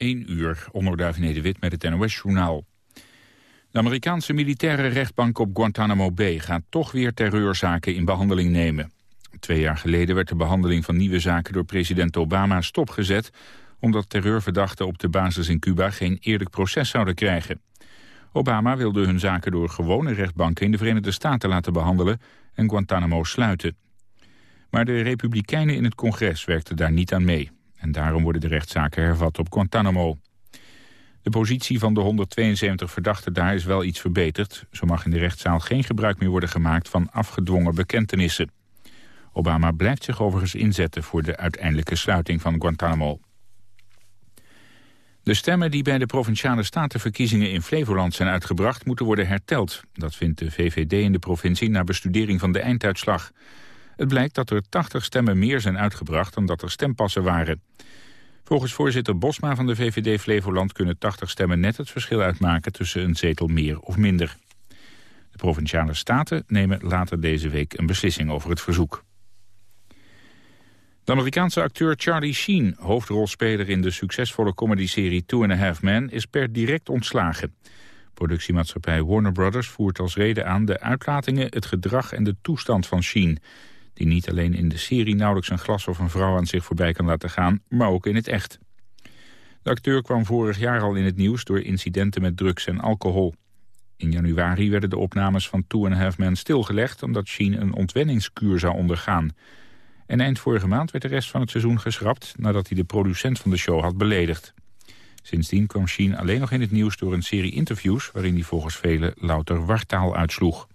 1 uur, onderduif Nederwit met het NOS-journaal. De Amerikaanse militaire rechtbank op Guantanamo Bay gaat toch weer terreurzaken in behandeling nemen. Twee jaar geleden werd de behandeling van nieuwe zaken door president Obama stopgezet... omdat terreurverdachten op de basis in Cuba geen eerlijk proces zouden krijgen. Obama wilde hun zaken door gewone rechtbanken in de Verenigde Staten laten behandelen... en Guantanamo sluiten. Maar de republikeinen in het congres werkten daar niet aan mee. En daarom worden de rechtszaken hervat op Guantanamo. De positie van de 172 verdachten daar is wel iets verbeterd. Zo mag in de rechtszaal geen gebruik meer worden gemaakt van afgedwongen bekentenissen. Obama blijft zich overigens inzetten voor de uiteindelijke sluiting van Guantanamo. De stemmen die bij de Provinciale Statenverkiezingen in Flevoland zijn uitgebracht... moeten worden herteld. Dat vindt de VVD in de provincie na bestudering van de einduitslag. Het blijkt dat er 80 stemmen meer zijn uitgebracht dan dat er stempassen waren. Volgens voorzitter Bosma van de VVD Flevoland kunnen 80 stemmen net het verschil uitmaken tussen een zetel meer of minder. De Provinciale Staten nemen later deze week een beslissing over het verzoek. De Amerikaanse acteur Charlie Sheen, hoofdrolspeler in de succesvolle comedyserie Two and a Half Men, is per direct ontslagen. Productiemaatschappij Warner Brothers voert als reden aan de uitlatingen, het gedrag en de toestand van Sheen die niet alleen in de serie nauwelijks een glas of een vrouw aan zich voorbij kan laten gaan, maar ook in het echt. De acteur kwam vorig jaar al in het nieuws door incidenten met drugs en alcohol. In januari werden de opnames van Two and a Half Men stilgelegd... omdat Sheen een ontwenningskuur zou ondergaan. En eind vorige maand werd de rest van het seizoen geschrapt... nadat hij de producent van de show had beledigd. Sindsdien kwam Sheen alleen nog in het nieuws door een serie interviews... waarin hij volgens velen louter wartaal uitsloeg.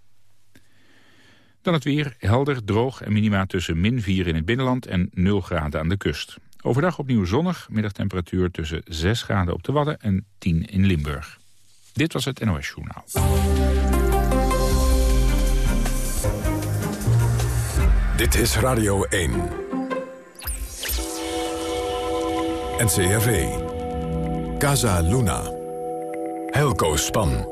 Dan het weer, helder, droog en minima tussen min 4 in het binnenland en 0 graden aan de kust. Overdag opnieuw zonnig, middagtemperatuur tussen 6 graden op de Wadden en 10 in Limburg. Dit was het NOS Journaal. Dit is Radio 1. NCRV. Casa Luna. Helco Span.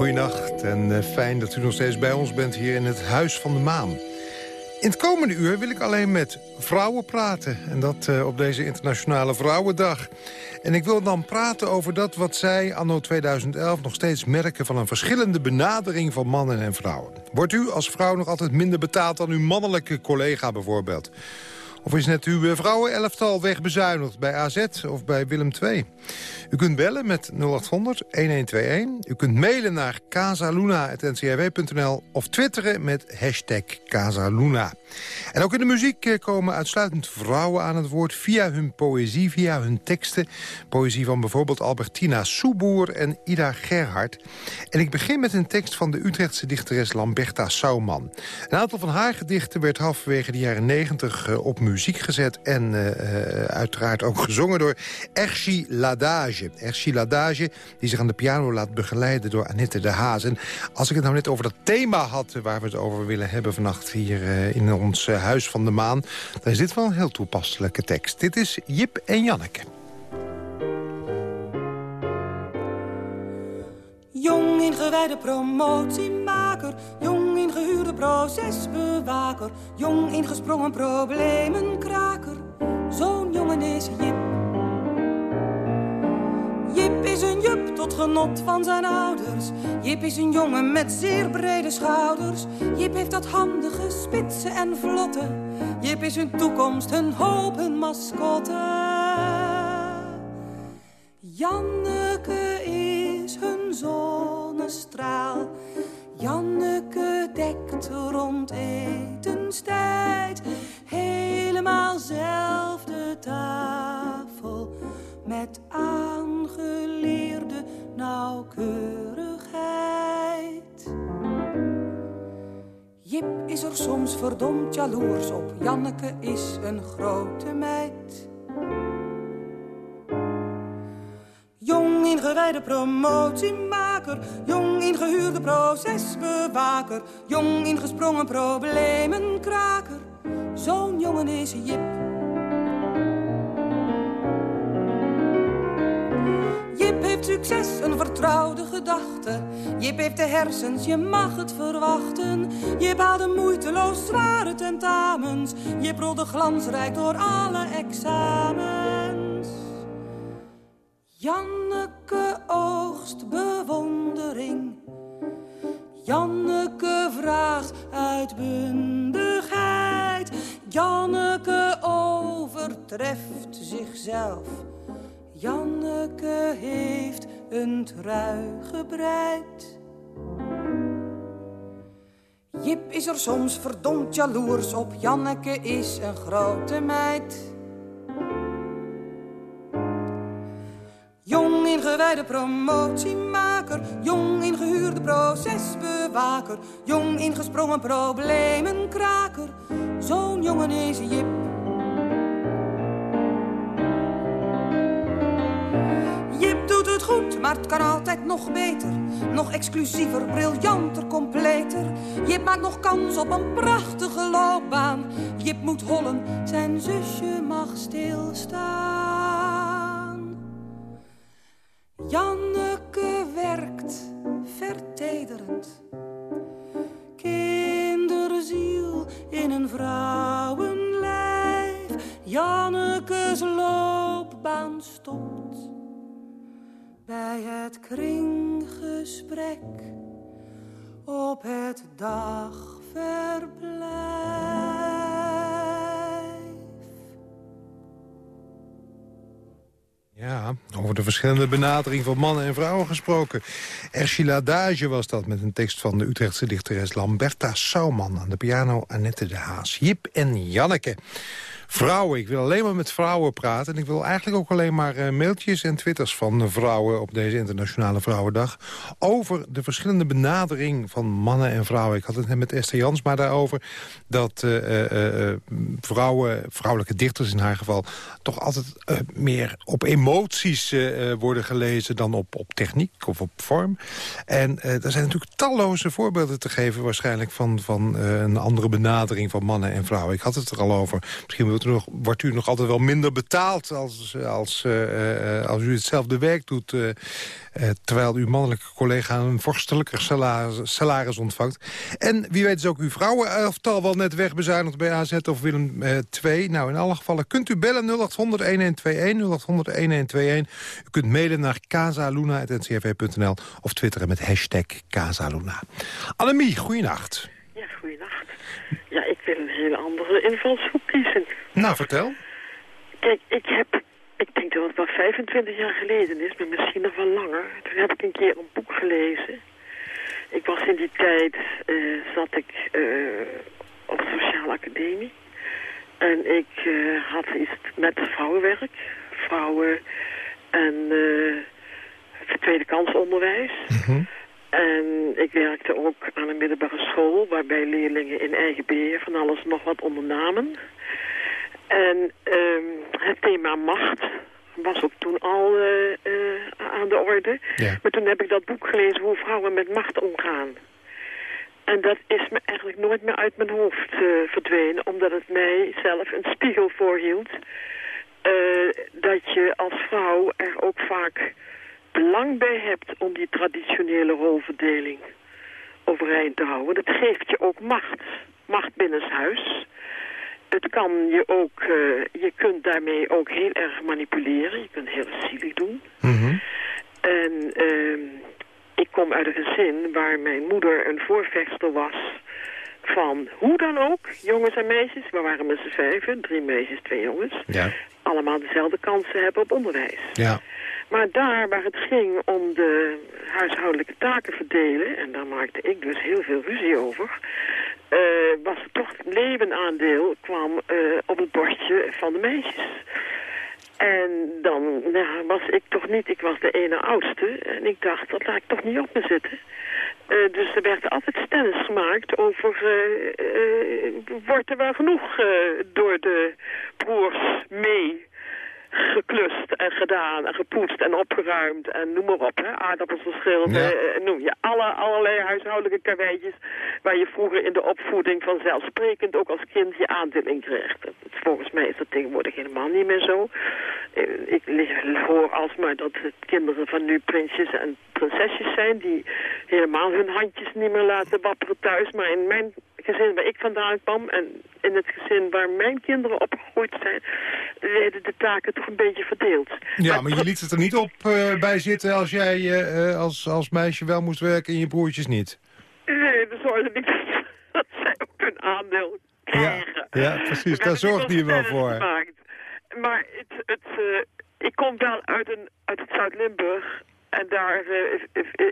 Goedenacht en eh, fijn dat u nog steeds bij ons bent hier in het Huis van de Maan. In het komende uur wil ik alleen met vrouwen praten. En dat uh, op deze Internationale Vrouwendag. En ik wil dan praten over dat wat zij anno 2011 nog steeds merken... van een verschillende benadering van mannen en vrouwen. Wordt u als vrouw nog altijd minder betaald dan uw mannelijke collega bijvoorbeeld? Of is net uw vrouwenelftal wegbezuinigd bij AZ of bij Willem II? U kunt bellen met 0800-1121. U kunt mailen naar casaluna.ncrw.nl of twitteren met hashtag Casaluna. En ook in de muziek eh, komen uitsluitend vrouwen aan het woord... via hun poëzie, via hun teksten. Poëzie van bijvoorbeeld Albertina Soeboer en Ida Gerhard. En ik begin met een tekst van de Utrechtse dichteres Lamberta Sauman. Een aantal van haar gedichten werd halverwege de jaren 90 eh, op muziek gezet... en uh, uiteraard ook gezongen door Erchi Ladage. Erchi Ladage, die zich aan de piano laat begeleiden door Annette de Haas. En als ik het nou net over dat thema had... waar we het over willen hebben vannacht hier in ons Huis van de Maan... dan is dit wel een heel toepasselijke tekst. Dit is Jip en Janneke. Jong ingewijde promotiemaker, jong ingehuurde procesbewaker, jong ingesprongen problemenkraker. Zo'n jongen is Jip. Jip is een jup tot genot van zijn ouders. Jip is een jongen met zeer brede schouders. Jip heeft dat handige, spitse en vlotte. Jip is hun toekomst, hun hoop, hun mascotte. Janneke rond etenstijd. Helemaal zelf de tafel met aangeleerde nauwkeurigheid. Jip is er soms verdomd jaloers op, Janneke is een grote meid. Jong ingewijde jong ingehuurde procesbewaker, jong ingesprongen problemenkraker. Zo'n jongen is Jip. Jip heeft succes, een vertrouwde gedachte. Jip heeft de hersens, je mag het verwachten. Jip haalde moeiteloos zware tentamens. Jip rolde glansrijk door alle examens. Janneke oogst bewondering. Janneke vraagt uitbundigheid. Janneke overtreft zichzelf. Janneke heeft een trui gebreid. Jip is er soms verdomd jaloers op. Janneke is een grote meid. Ingewijde promotiemaker, jong ingehuurde procesbewaker, jong ingesprongen problemenkraker. Zo'n jongen is Jip. Jip doet het goed, maar het kan altijd nog beter. Nog exclusiever, briljanter, completer. Jip maakt nog kans op een prachtige loopbaan. Jip moet hollen, zijn zusje mag stilstaan. Bij het kringgesprek op het dagverblijf. Ja, over de verschillende benadering van mannen en vrouwen gesproken. Erschila Dage was dat met een tekst van de Utrechtse dichteres Lamberta Sauman. Aan de piano Annette de Haas. Jip en Janneke. Vrouwen, ik wil alleen maar met vrouwen praten. En ik wil eigenlijk ook alleen maar uh, mailtjes en twitters van vrouwen... op deze Internationale Vrouwendag. Over de verschillende benadering van mannen en vrouwen. Ik had het net met Esther Jans maar daarover... dat uh, uh, vrouwen, vrouwelijke dichters in haar geval... toch altijd meer op emoties worden gelezen... dan op, op techniek of op vorm. En er zijn natuurlijk talloze voorbeelden te geven... waarschijnlijk van, van een andere benadering van mannen en vrouwen. Ik had het er al over. Misschien wordt u nog, wordt u nog altijd wel minder betaald als, als, uh, als u hetzelfde werk doet... Uh, terwijl uw mannelijke collega een vorstelijker salaris, salaris, ontvangt. En wie weet is ook uw vrouwenelftal wel net wegbezuinigd bij AZ of Willem II. Nou, in alle gevallen kunt u bellen 0800-1121, 0800-1121. U kunt mailen naar casaluna.ncrv.nl of twitteren met hashtag Casaluna. Annemie, goeienacht. Ja, goeienacht. Ja, ik wil een hele andere invalshoek kiezen. Nou, vertel. Kijk, ik heb, ik denk dat het wel 25 jaar geleden is, maar misschien nog wel langer. Toen heb ik een keer een boek gelezen. Ik was in die tijd, uh, zat ik uh, op sociale academie. En ik uh, had iets met vrouwenwerk, vrouwen en tweede kansonderwijs. Mm -hmm. En ik werkte ook aan een middelbare school... waarbij leerlingen in eigen beheer van alles nog wat ondernamen. En um, het thema macht was ook toen al uh, uh, aan de orde. Ja. Maar toen heb ik dat boek gelezen hoe vrouwen met macht omgaan. En dat is me eigenlijk nooit meer uit mijn hoofd uh, verdwenen... omdat het mij zelf een spiegel voorhield... dat je als vrouw er ook vaak belang bij hebt om die traditionele rolverdeling overeind te houden. Dat geeft je ook macht. Macht binnenshuis. Het kan je ook, uh, je kunt daarmee ook heel erg manipuleren. Je kunt heel zielig doen. Mm -hmm. En uh, ik kom uit een gezin waar mijn moeder een voorvechter was van hoe dan ook, jongens en meisjes. We waren met z'n vijven, drie meisjes, twee jongens. Ja. Allemaal dezelfde kansen hebben op onderwijs. Ja. Maar daar waar het ging om de huishoudelijke taken verdelen... en daar maakte ik dus heel veel ruzie over... Uh, was er toch het levenaandeel kwam uh, op het bordje van de meisjes. En dan nou, was ik toch niet, ik was de ene oudste... en ik dacht, dat laat ik toch niet op me zitten... Uh, dus er werd altijd stennis gemaakt over... wordt er wel genoeg door de broers mee geklust gedaan en gepoetst en opgeruimd en noem maar op. Hè? Aardappels verschillend, Ja. eh, noem je. Alle, allerlei huishoudelijke karweitjes waar je vroeger in de opvoeding vanzelfsprekend ook als kind je aandeel in kreeg. Volgens mij is dat tegenwoordig helemaal niet meer zo. Eh, Ik hoor alsmaar dat het kinderen van nu prinsjes en prinsesjes zijn die helemaal hun handjes niet meer laten wapperen thuis. Maar in mijn gezin waar ik vandaan kwam en in het gezin waar mijn kinderen opgegroeid zijn, werden de taken toch een beetje verdeeld. Ja, maar, je liet het er niet op uh, bij zitten als jij uh, als, als meisje wel moest werken en je broertjes niet? Nee, dat zorgde niet dat zij ook hun aandeel krijgen. Ja, ja precies, daar zorgde je wel voor. Gemaakt. Maar het, het, uh, ik kom wel uit, een, uit het Zuid-Limburg en daar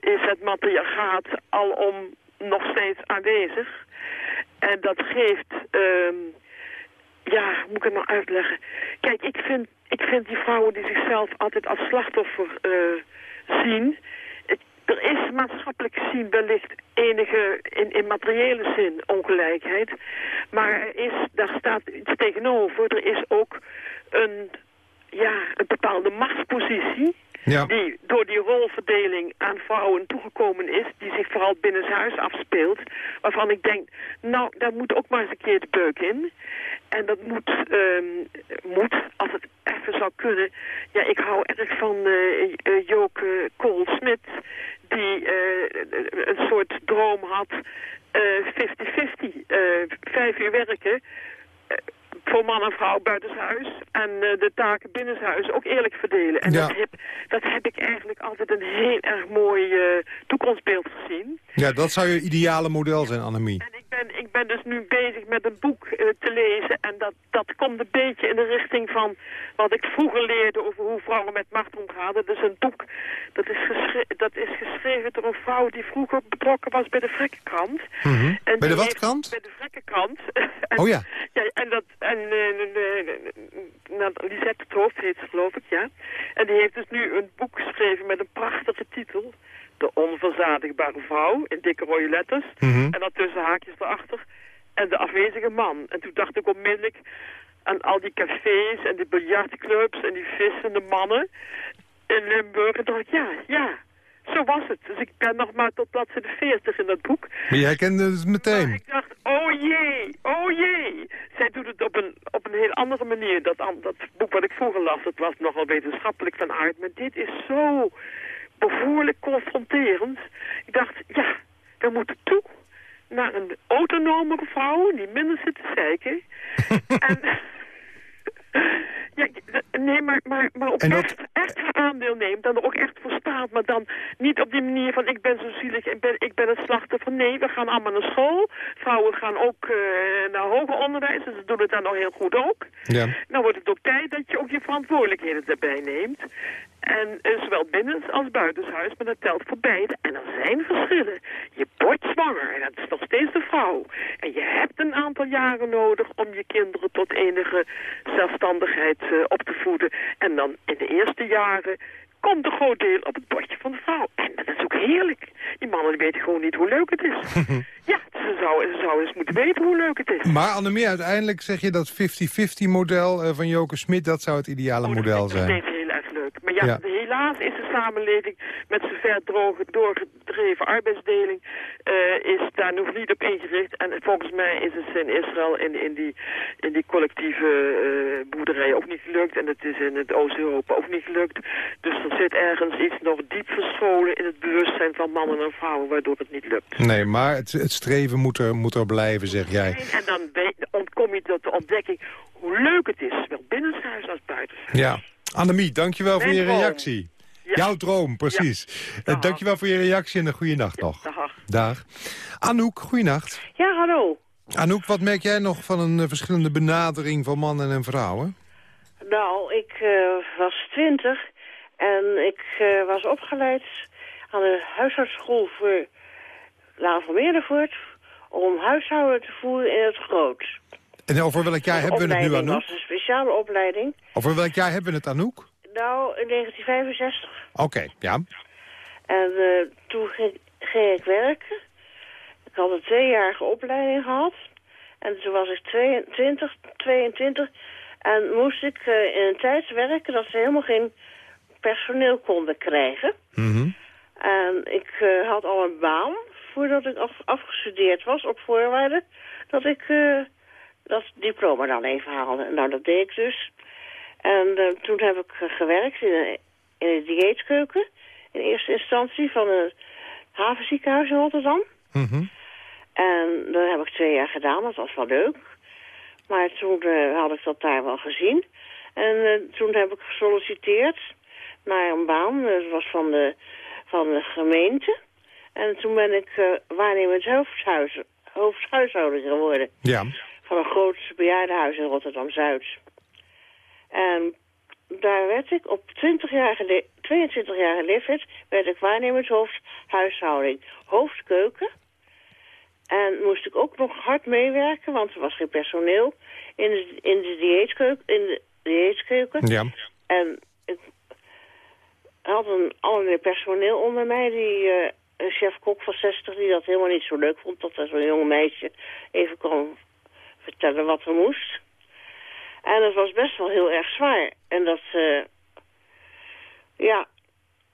is het matriarchaat alom nog steeds aanwezig. En dat geeft, um, ja, hoe moet ik het nou uitleggen? Kijk, ik vind, ik vind die vrouwen die zichzelf altijd als slachtoffer uh, zien... Er is maatschappelijk gezien wellicht enige, in, in materiële zin, ongelijkheid. Maar er is, daar staat iets tegenover. Er is ook een, ja, een bepaalde machtspositie ja. die door die rolverdeling aan vrouwen toegekomen is, die zich vooral binnen huis afspeelt, waarvan ik denk, nou, daar moet ook maar eens een keer de beuk in. En dat moet, um, moet als het even zou kunnen. Ja, ik hou erg van uh, Joke Kool-Smit, die uh, een soort droom had, 50-50, vijf uur werken voor man en vrouw buitenshuis en uh, de taken binnenshuis ook eerlijk verdelen. En dat, heb, dat heb ik eigenlijk altijd een heel erg mooi uh, toekomstbeeld gezien. Ja, dat zou je ideale model zijn, Annemie. En ik ben, ik ben dus nu bezig met een boek uh, te lezen en dat, dat komt een beetje in de richting van wat ik vroeger leerde over hoe vrouwen met macht omgaan. Dat is een boek, dat is, dat is geschreven door een vrouw die vroeger betrokken was bij de Vrekkenkrant. Mm -hmm. Bij de wat krant? Bij de Oh ja. ja. En dat... En en uh, nou, Lisette het hoofd heet ze geloof ik, ja. En die heeft dus nu een boek geschreven met een prachtige titel. De onverzadigbare vrouw, in dikke rode letters. Mhm. En dan tussen haakjes erachter. En de afwezige man. En toen dacht ik onmiddellijk aan al die cafés en die biljartclubs en die vissende mannen in Limburg. En dacht ik, ja, ja, zo was het. Dus ik ben nog maar tot bladzijde 40 in dat boek. Maar jij kende het meteen? ik dacht, oh jee, oh jee. Zij doet het op een, op een heel andere manier. Dat, dat boek wat ik vroeger las, dat was nogal wetenschappelijk van aard. Maar dit is zo bevoorlijk confronterend. Ik dacht, ja, we moeten toe naar een autonome vrouw die minder zit te zeiken. en... Ja, nee, maar, maar, maar op echt, echt aandeel neemt, dan er ook echt voor staat. Maar dan niet op die manier van ik ben zo zielig, ik ben, ik ben het slachtoffer. Nee, we gaan allemaal naar school. Vrouwen gaan ook uh, naar hoger onderwijs, en ze doen het dan nog heel goed ook. Ja. Dan wordt het ook tijd dat je ook je verantwoordelijkheden erbij neemt. En uh, zowel binnen als buitenshuis, maar dat telt voor beide. En er zijn verschillen. Je wordt zwanger en dat is nog steeds de vrouw. En je hebt een aantal jaren nodig om je kinderen tot enige zelfstandigheid uh, op te voeden. En dan in de eerste jaren komt een groot deel op het bordje van de vrouw. En dat is ook heerlijk. Die mannen weten gewoon niet hoe leuk het is. ja, ze zouden, ze zouden eens moeten weten hoe leuk het is. Maar Annemie, uiteindelijk zeg je dat 50-50 model uh, van Joke Smit... dat zou het ideale oh, model zijn. Ja, helaas is de samenleving met zijn ver doorgedreven arbeidsdeling uh, is daar nog niet op ingericht. En volgens mij is het in Israël in, in, die, in die collectieve uh, boerderijen ook niet gelukt. En het is in het Oost-Europa ook niet gelukt. Dus er zit ergens iets nog diep verscholen in het bewustzijn van mannen en vrouwen, waardoor het niet lukt. Nee, maar het, het streven moet er, moet er blijven, zeg jij. En dan ontkom je tot de ontdekking hoe leuk het is, zowel binnenshuis als buitenshuis. Ja. Annemie, dankjewel voor je reactie. Jouw droom, precies. Ja. Uh, dankjewel voor je reactie en een goede nacht nog. Dag. Dag. Anouk, goeienacht. Ja, hallo. Anouk, wat merk jij nog van een uh, verschillende benadering van mannen en vrouwen? Nou, ik uh, was twintig en ik was opgeleid aan de huisartsschool voor Laan van Meerdervoort... om huishouden te voeren in het groot. En over welk jaar hebben we het nu, Anouk? was een speciale opleiding. Over welk jaar hebben we het, Anouk? Nou, in 1965. Oké, ja. En uh, toen ging, ging, ik werken. Ik had een tweejarige opleiding gehad. En toen was ik 22, 22. En moest ik uh, in een tijd werken dat ze helemaal geen personeel konden krijgen. Mm En ik uh, had al een baan voordat ik af, afgestudeerd was op voorwaarde dat ik dat diploma dan even haalde. Nou, dat deed ik dus. En uh, toen heb ik uh, gewerkt in een, in een dieetkeuken. In eerste instantie van een havenziekenhuis in Rotterdam. Mm En dat heb ik twee jaar gedaan, dat was wel leuk. Maar toen uh, had ik dat daar wel gezien. En uh, toen heb ik gesolliciteerd naar een baan. Dat was van de, van de gemeente. En toen ben ik waarnemend hoofdhuis, hoofdhuishouden geworden. Ja. Van een groot bejaardenhuis in Rotterdam-Zuid. En daar werd ik op 20 jaar 22 jaar leeftijd... werd ik waarnemend hoofdhuishouding. Hoofdkeuken. En moest ik ook nog hard meewerken, want er was geen personeel in de, in de dieetkeuken. In de dieetkeuken. Ja. En ik had een allerlei personeel onder mij, die uh, een chef-kok van 60, die dat helemaal niet zo leuk vond, dat er zo'n jong meisje even kon vertellen wat er moest. En het was best wel heel erg zwaar. En dat, uh, ja,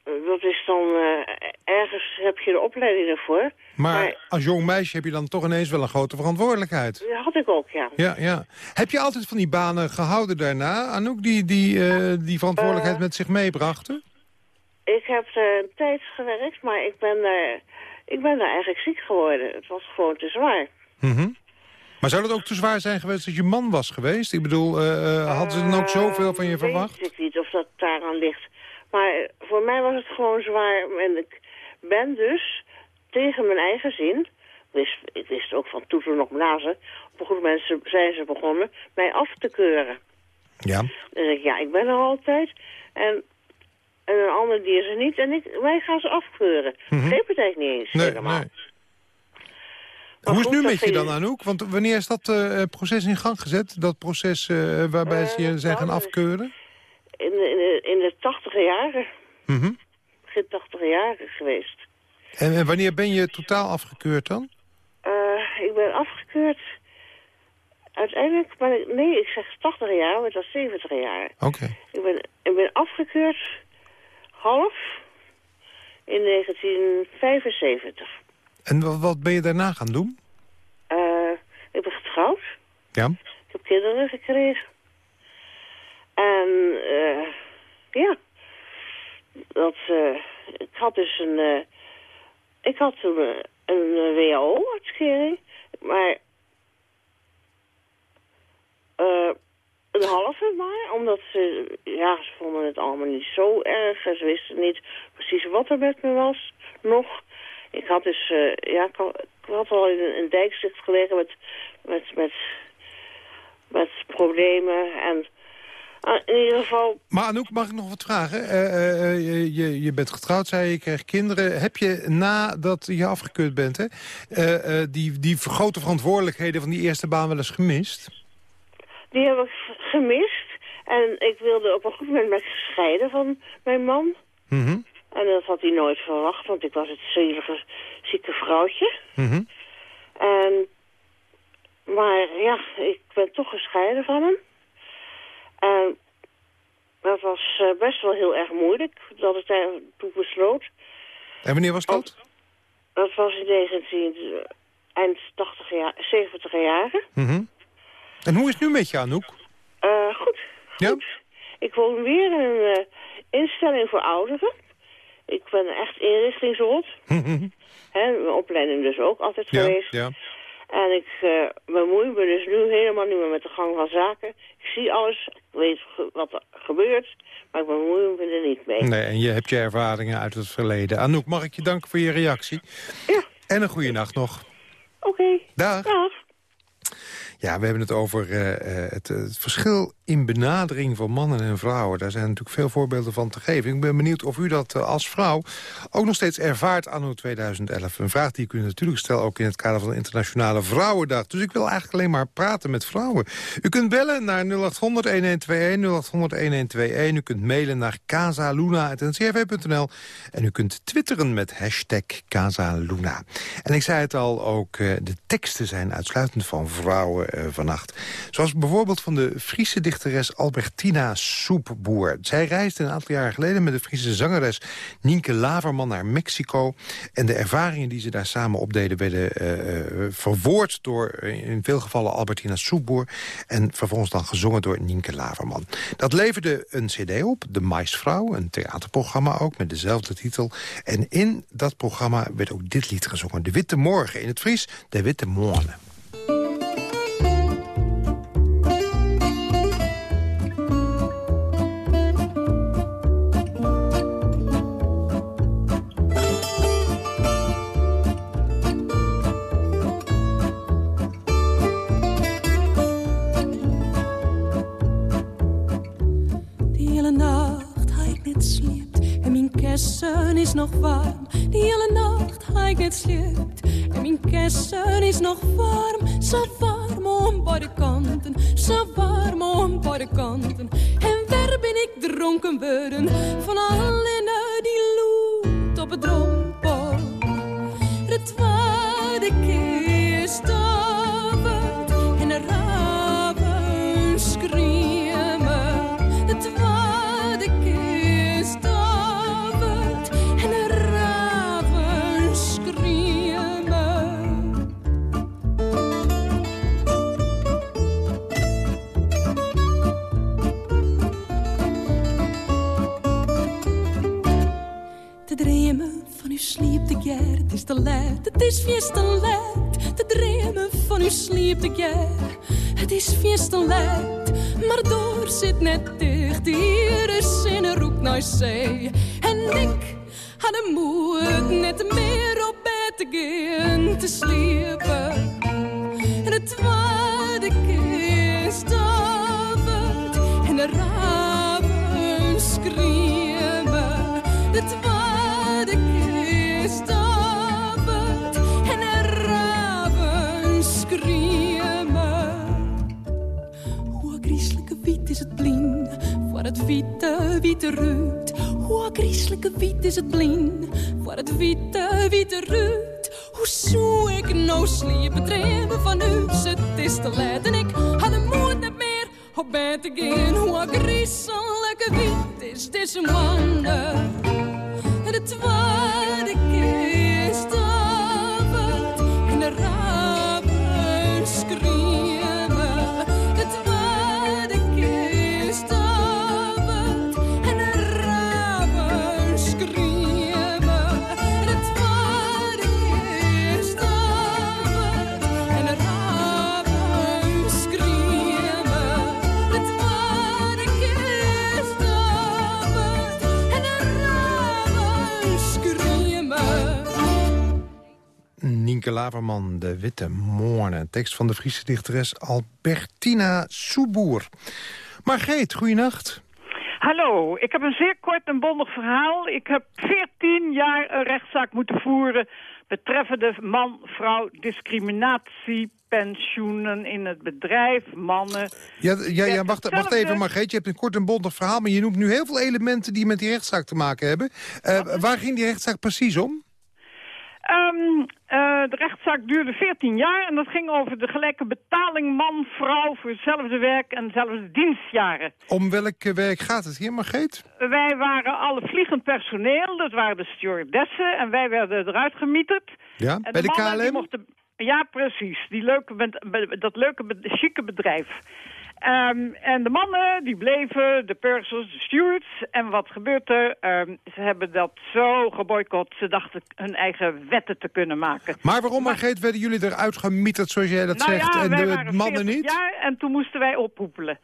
dat is dan, uh, ergens heb je de opleiding ervoor. Maar, maar, als jong meisje heb je dan toch ineens wel een grote verantwoordelijkheid. Dat had ik ook, ja. Ja, ja. Heb je altijd van die banen gehouden daarna, Anouk, die die, uh, die verantwoordelijkheid met zich meebrachten? Ik heb een tijd gewerkt, maar ik ben, daar, ik ben daar eigenlijk ziek geworden. Het was gewoon te zwaar. Mm -hmm. Maar zou het ook te zwaar zijn geweest als je man was geweest? Ik bedoel, hadden ze dan ook zoveel van je verwacht? Weet ik niet of dat daaraan ligt. Maar voor mij was het gewoon zwaar. En ik ben dus tegen mijn eigen zin... Wist, ik wist ook van toeter nog blazen. Op een goed moment zijn ze begonnen mij af te keuren. Ja. Dan denk ik, ja, ik ben er altijd. En, en een ander die is er niet. En ik, wij gaan ze afkeuren. Mm -hmm. Begreep het eigenlijk niet eens nee, helemaal. Nee. Hoe is het nu met je dan, Anouk? Want wanneer is dat uh, proces in gang gezet? Dat proces uh, waarbij ze je zijn gaan afkeuren? In de, in de, in de tachtige jaren. Mm -hmm. Begin tachtige jaren geweest. En, en, wanneer ben je totaal afgekeurd dan? Ik ben afgekeurd... Uiteindelijk ik... Nee, ik zeg 80 jaar, maar het was 70 jaar. Oké. Okay. Ik, ben, ik ben afgekeurd half in 1975. En wat, ben je daarna gaan doen? Uh, ik ben getrouwd. Ja. Ik heb kinderen gekregen. En uh, ja, dat, uh, ik had dus een, ik had toen een, een WHO-uitkering, maar een halve maar, omdat ze, ja, ze vonden het allemaal niet zo erg en ze wisten niet precies wat er met me was, nog. Ik had dus, ja, ik had, al in een, dijkzicht gelegen met, met, met, met problemen en Uh, in ieder geval... Maar Anouk, mag ik nog wat vragen? Uh, uh, je, je bent getrouwd, zei je, je krijgt kinderen. Heb je nadat je afgekeurd bent, hè, die, die grote verantwoordelijkheden van die eerste baan wel eens gemist? Die heb ik gemist. En ik wilde op een goed moment met gescheiden van mijn man. Mm -hmm. En dat had hij nooit verwacht, want ik was het zielige, zieke vrouwtje. Mm -hmm. En, maar ja, ik ben toch gescheiden van hem. En dat was uh, best wel heel erg moeilijk, dat ik daar toe besloot. En wanneer was dat? Dat was in 19, eind 80 jaar, 70 jaren. Mm -hmm. En hoe is het nu met je, Anouk? Uh, goed, goed. Ja? Ik woon weer in een uh, instelling voor ouderen. Ik ben echt inrichtingsrot. Hè, mijn opleiding dus ook altijd ja, geweest. Ja. En ik uh, bemoei me dus nu helemaal niet meer met de gang van zaken. Ik zie alles, ik weet wat er gebeurt, maar ik bemoei me er niet mee. Nee, en je hebt je ervaringen uit het verleden. Anouk, mag ik je danken voor je reactie? Ja. En een goede nacht nog. Oké. Okay. Dag. Dag. Ja, we hebben het over uh, het, het, verschil in benadering van mannen en vrouwen. Daar zijn natuurlijk veel voorbeelden van te geven. Ik ben benieuwd of u dat als vrouw ook nog steeds ervaart anno 2011. Een vraag die ik u natuurlijk stel ook in het kader van de Internationale Vrouwendag. Dus ik wil eigenlijk alleen maar praten met vrouwen. U kunt bellen naar 0800-1121, 0800-1121. U kunt mailen naar casaluna.ncrv.nl. En u kunt twitteren met hashtag Casaluna. En ik zei het al, ook de teksten zijn uitsluitend van vrouwen uh, vannacht. Zoals bijvoorbeeld van de Friese dichteres Albertina Soepboer. Zij reisde een aantal jaar geleden met de Friese zangeres Nienke Laverman naar Mexico. En de ervaringen die ze daar samen opdeden werden uh, verwoord door in veel gevallen Albertina Soepboer. En vervolgens dan gezongen door Nienke Laverman. Dat leverde een cd op, De Maisvrouw, een theaterprogramma ook met dezelfde titel. En in dat programma werd ook dit lied gezongen, De Witte Morgen. In het Fries, De Witte Morgen. Kersen is nog warm. Die hele nacht ga ik sliept. En mijn kersen is nog warm. Zo warm om beide kanten. Zo warm om beide kanten. En waar ben ik dronken worden van alle die loet op het drompo. De tweede keer het is feest laat. Maar door zit net dicht, hier is in een roep naar zee. En ik had de moed net meer is het blien voor het witte, witte ruut. Hoe zou ik nou sliepen dreven van u? Het is te laat Laverman, De Witte Morne. Tekst van de Friese dichteres Albertina Soeboer. Margreet, goeienacht. Hallo, ik heb een zeer kort en bondig verhaal. Ik heb 14 jaar een rechtszaak moeten voeren... betreffende man-vrouw discriminatiepensioenen in het bedrijf, mannen. Ja, ja, ja wacht, wacht even Margreet, je hebt een kort en bondig verhaal... maar je noemt nu heel veel elementen die met die rechtszaak te maken hebben. Eh, waar ging die rechtszaak precies om? Ehm, eh, de rechtszaak duurde 14 jaar en dat ging over de gelijke betaling man-vrouw voor hetzelfde werk en dezelfde dienstjaren. Om welk werk gaat het hier, Margreet? Wij waren alle vliegend personeel, dat waren de stewardessen en wij werden eruit gemieterd. Ja, En bij de KLM? mochten- ja, precies. Die leuke, dat leuke, chique bedrijf. Ehm, en de mannen, die bleven, de pursers, de stewards. En wat gebeurt er? Ehm, ze hebben dat zo geboycott. Ze dachten hun eigen wetten te kunnen maken. Maar waarom, Margreet, werden jullie eruit gemieterd, zoals jij dat nou zegt, ja, en de mannen 40 niet? jaar en toen moesten wij oppoepelen.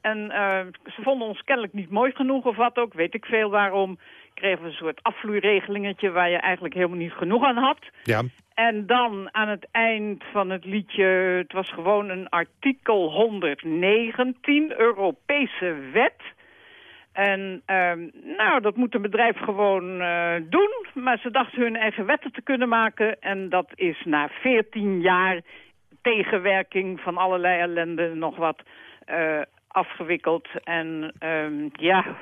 En eh, ze vonden ons kennelijk niet mooi genoeg of wat ook, weet ik veel waarom. Kregen we een soort afvloeiregelingetje waar je eigenlijk helemaal niet genoeg aan had. Ja, En dan aan het eind van het liedje, het was gewoon een artikel 119, Europese wet. En ehm, nou, dat moet een bedrijf gewoon eh, doen. Maar ze dachten hun eigen wetten te kunnen maken. En dat is na 14 jaar tegenwerking van allerlei ellende nog wat eh, afgewikkeld. En ehm, ja,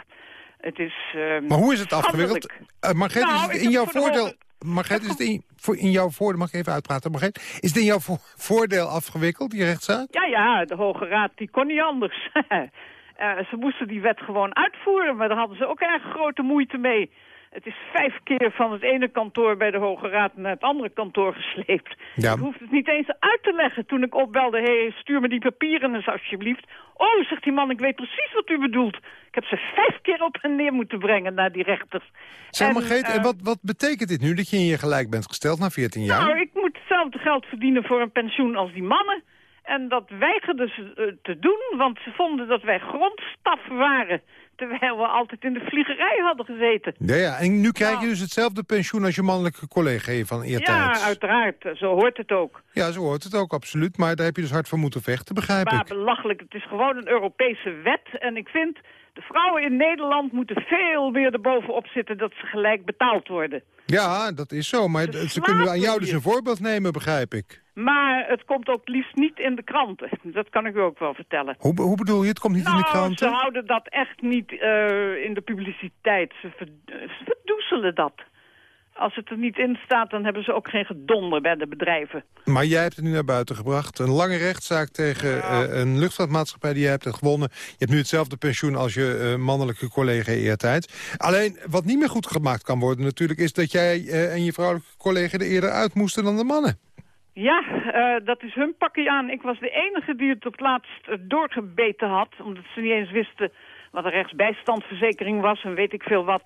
het is... ehm, maar hoe is het afgewikkeld? Eh, Margreet, Nou, is ik het in jouw voor de voordeel... Margreet, is het in, in jouw voordeel, mag ik even uitpraten, Margreet, is het in jouw vo- voordeel afgewikkeld, die rechtszaak? Ja, ja, de Hoge Raad die kon niet anders. Eh, ze moesten die wet gewoon uitvoeren, maar daar hadden ze ook erg grote moeite mee. Het is vijf keer van het ene kantoor bij de Hoge Raad naar het andere kantoor gesleept. Ja. Ik hoefde het niet eens uit te leggen toen ik opbelde. Hé, hey, stuur me die papieren eens alsjeblieft. Oh, zegt die man, ik weet precies wat u bedoelt. Ik heb ze vijf keer op en neer moeten brengen naar die rechters. Zeg En, Margreet, en eh, wat, wat betekent dit nu dat je in je gelijk bent gesteld na 14 jaar? nou, ik moet hetzelfde geld verdienen voor een pensioen als die mannen. En dat weigerden ze eh, te doen, want ze vonden dat wij grondstaf waren. Terwijl we altijd in de vliegerij hadden gezeten. Ja, ja, en nu krijg je Nou. dus hetzelfde pensioen als je mannelijke collega van Ja, eertijds. uiteraard. Zo hoort het ook. Ja, zo hoort het ook absoluut. Maar daar heb je dus hard voor moeten vechten, begrijp Maar ik. belachelijk, het is gewoon een Europese wet. En ik vind, de vrouwen in Nederland moeten veel meer erbovenop zitten... dat ze gelijk betaald worden. Ja, dat is zo. Maar Ze ze kunnen aan jou dus een voorbeeld nemen, begrijp ik. Maar het komt ook liefst niet in de kranten. Dat kan ik u ook wel vertellen. Hoe, hoe bedoel je? Het komt niet in de Nou, kranten? ze houden dat echt niet eh, in de publiciteit. Ze, ver- ze verdoezelen dat. Als het er niet in staat, dan hebben ze ook geen gedonder bij de bedrijven. Maar jij hebt het nu naar buiten gebracht. Een lange rechtszaak tegen eh, een luchtvaartmaatschappij die jij hebt gewonnen. Je hebt nu hetzelfde pensioen als je eh, mannelijke collega eertijds. Alleen, wat niet meer goed gemaakt kan worden natuurlijk... is dat jij eh, en je vrouwelijke collega er eerder uit moesten dan de mannen. Ja, dat is hun pakje aan. Ik was de enige die het op laatst doorgebeten had. Omdat ze niet eens wisten wat een rechtsbijstandverzekering was en weet ik veel wat.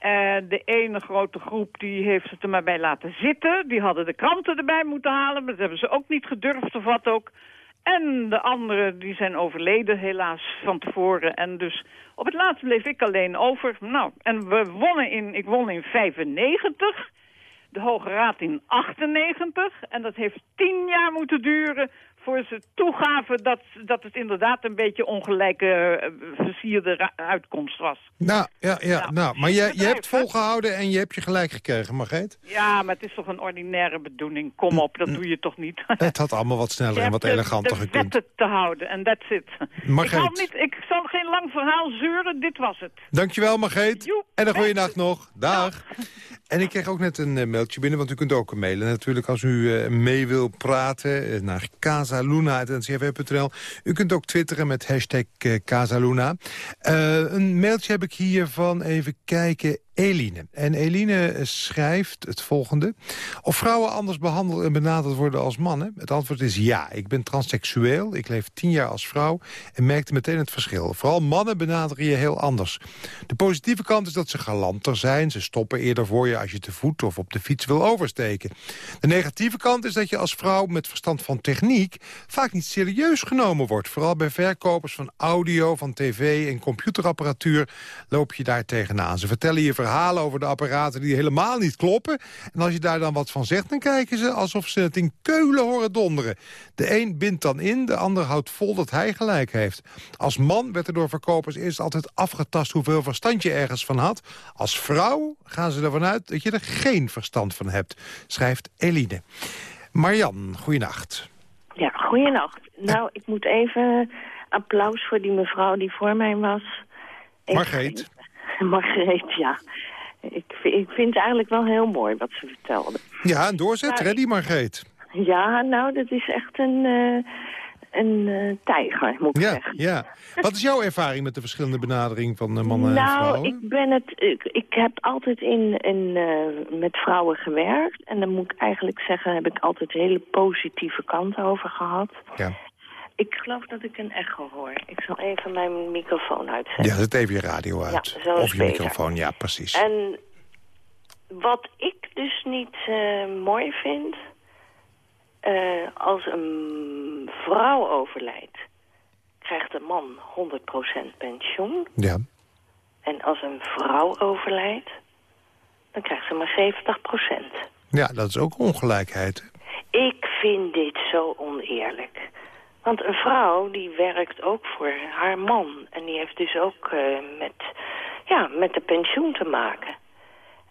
Eh, de ene grote groep die heeft het er maar bij laten zitten. Die hadden de kranten erbij moeten halen, maar dat hebben ze ook niet gedurfd of wat ook. En de anderen die zijn overleden helaas van tevoren. En dus op het laatst bleef ik alleen over. Nou, en we wonnen in, ik won in 95 de Hoge Raad in 98. En dat heeft tien jaar moeten duren voor ze toegaven dat, dat het inderdaad een beetje ongelijke eh, versierde uitkomst was. Nou, ja, ja, nou, maar je, je hebt volgehouden en je hebt je gelijk gekregen, Margreet. Ja, maar het is toch een ordinaire bedoeling. Kom op, dat doe je toch niet. Het had allemaal wat sneller Je en wat eleganter de gekund. wetten te houden en that's it. Margreet. Ik, zal niet, ik zal geen lang verhaal zeuren, dit was het. Dankjewel, Margreet. Joep. En een goede nacht nog. Dag. En ik kreeg ook net een eh, mailtje binnen, want u kunt ook mailen natuurlijk als u eh, mee wil praten naar casaluna.ncrv.nl. U kunt ook twitteren met hashtag eh, Casaluna. Eh, een mailtje heb ik hier van, even kijken, Eline. En Eline schrijft het volgende. Of vrouwen anders behandeld en benaderd worden als mannen? Het antwoord is ja. Ik ben transseksueel, ik leef tien jaar als vrouw... en merkte meteen het verschil. Vooral mannen benaderen je heel anders. De positieve kant is dat ze galanter zijn. Ze stoppen eerder voor je als je te voet of op de fiets wil oversteken. De negatieve kant is dat je als vrouw met verstand van techniek... vaak niet serieus genomen wordt. Vooral bij verkopers van audio, van tv en computerapparatuur... loop je daar tegenaan. Ze vertellen je verhalen over de apparaten die helemaal niet kloppen. En als je daar dan wat van zegt, dan kijken ze alsof ze het in keulen horen donderen. De een bindt dan in, de ander houdt vol dat hij gelijk heeft. Als man werd er door verkopers eerst altijd afgetast hoeveel verstand je ergens van had. Als vrouw gaan ze ervan uit dat je er geen verstand van hebt, schrijft Eline. Marian, goeienacht. Ja, goeienacht. Nou, ik moet even applaus voor die mevrouw die voor mij was. Margreet. Margreet, ja. Ik, ik vind het eigenlijk wel heel mooi wat ze vertelde. Ja, een doorzetter, hè, die Margreet. Ja, nou, dat is echt een, eh, een eh, tijger, moet ik Ja, zeggen. ja. Wat is jouw ervaring met de verschillende benadering van eh, mannen en nou, vrouwen? ik ben het. Ik, ik heb altijd in, in, met vrouwen gewerkt. En dan moet ik eigenlijk zeggen, heb ik altijd hele positieve kanten over gehad. Ja. Ik geloof dat ik een echo hoor. Ik zal even mijn microfoon uitzetten. Ja, zet even je radio uit. Ja, of je beter. microfoon, ja, precies. En wat ik dus niet eh, mooi vind... eh, als een vrouw overlijdt... krijgt een man 100% pensioen. Ja. En als een vrouw overlijdt... dan krijgt ze maar 70%. ja, dat is ook ongelijkheid. Ik vind dit zo oneerlijk. Want een vrouw die werkt ook voor haar man. En die heeft dus ook eh, met, ja, met de pensioen te maken.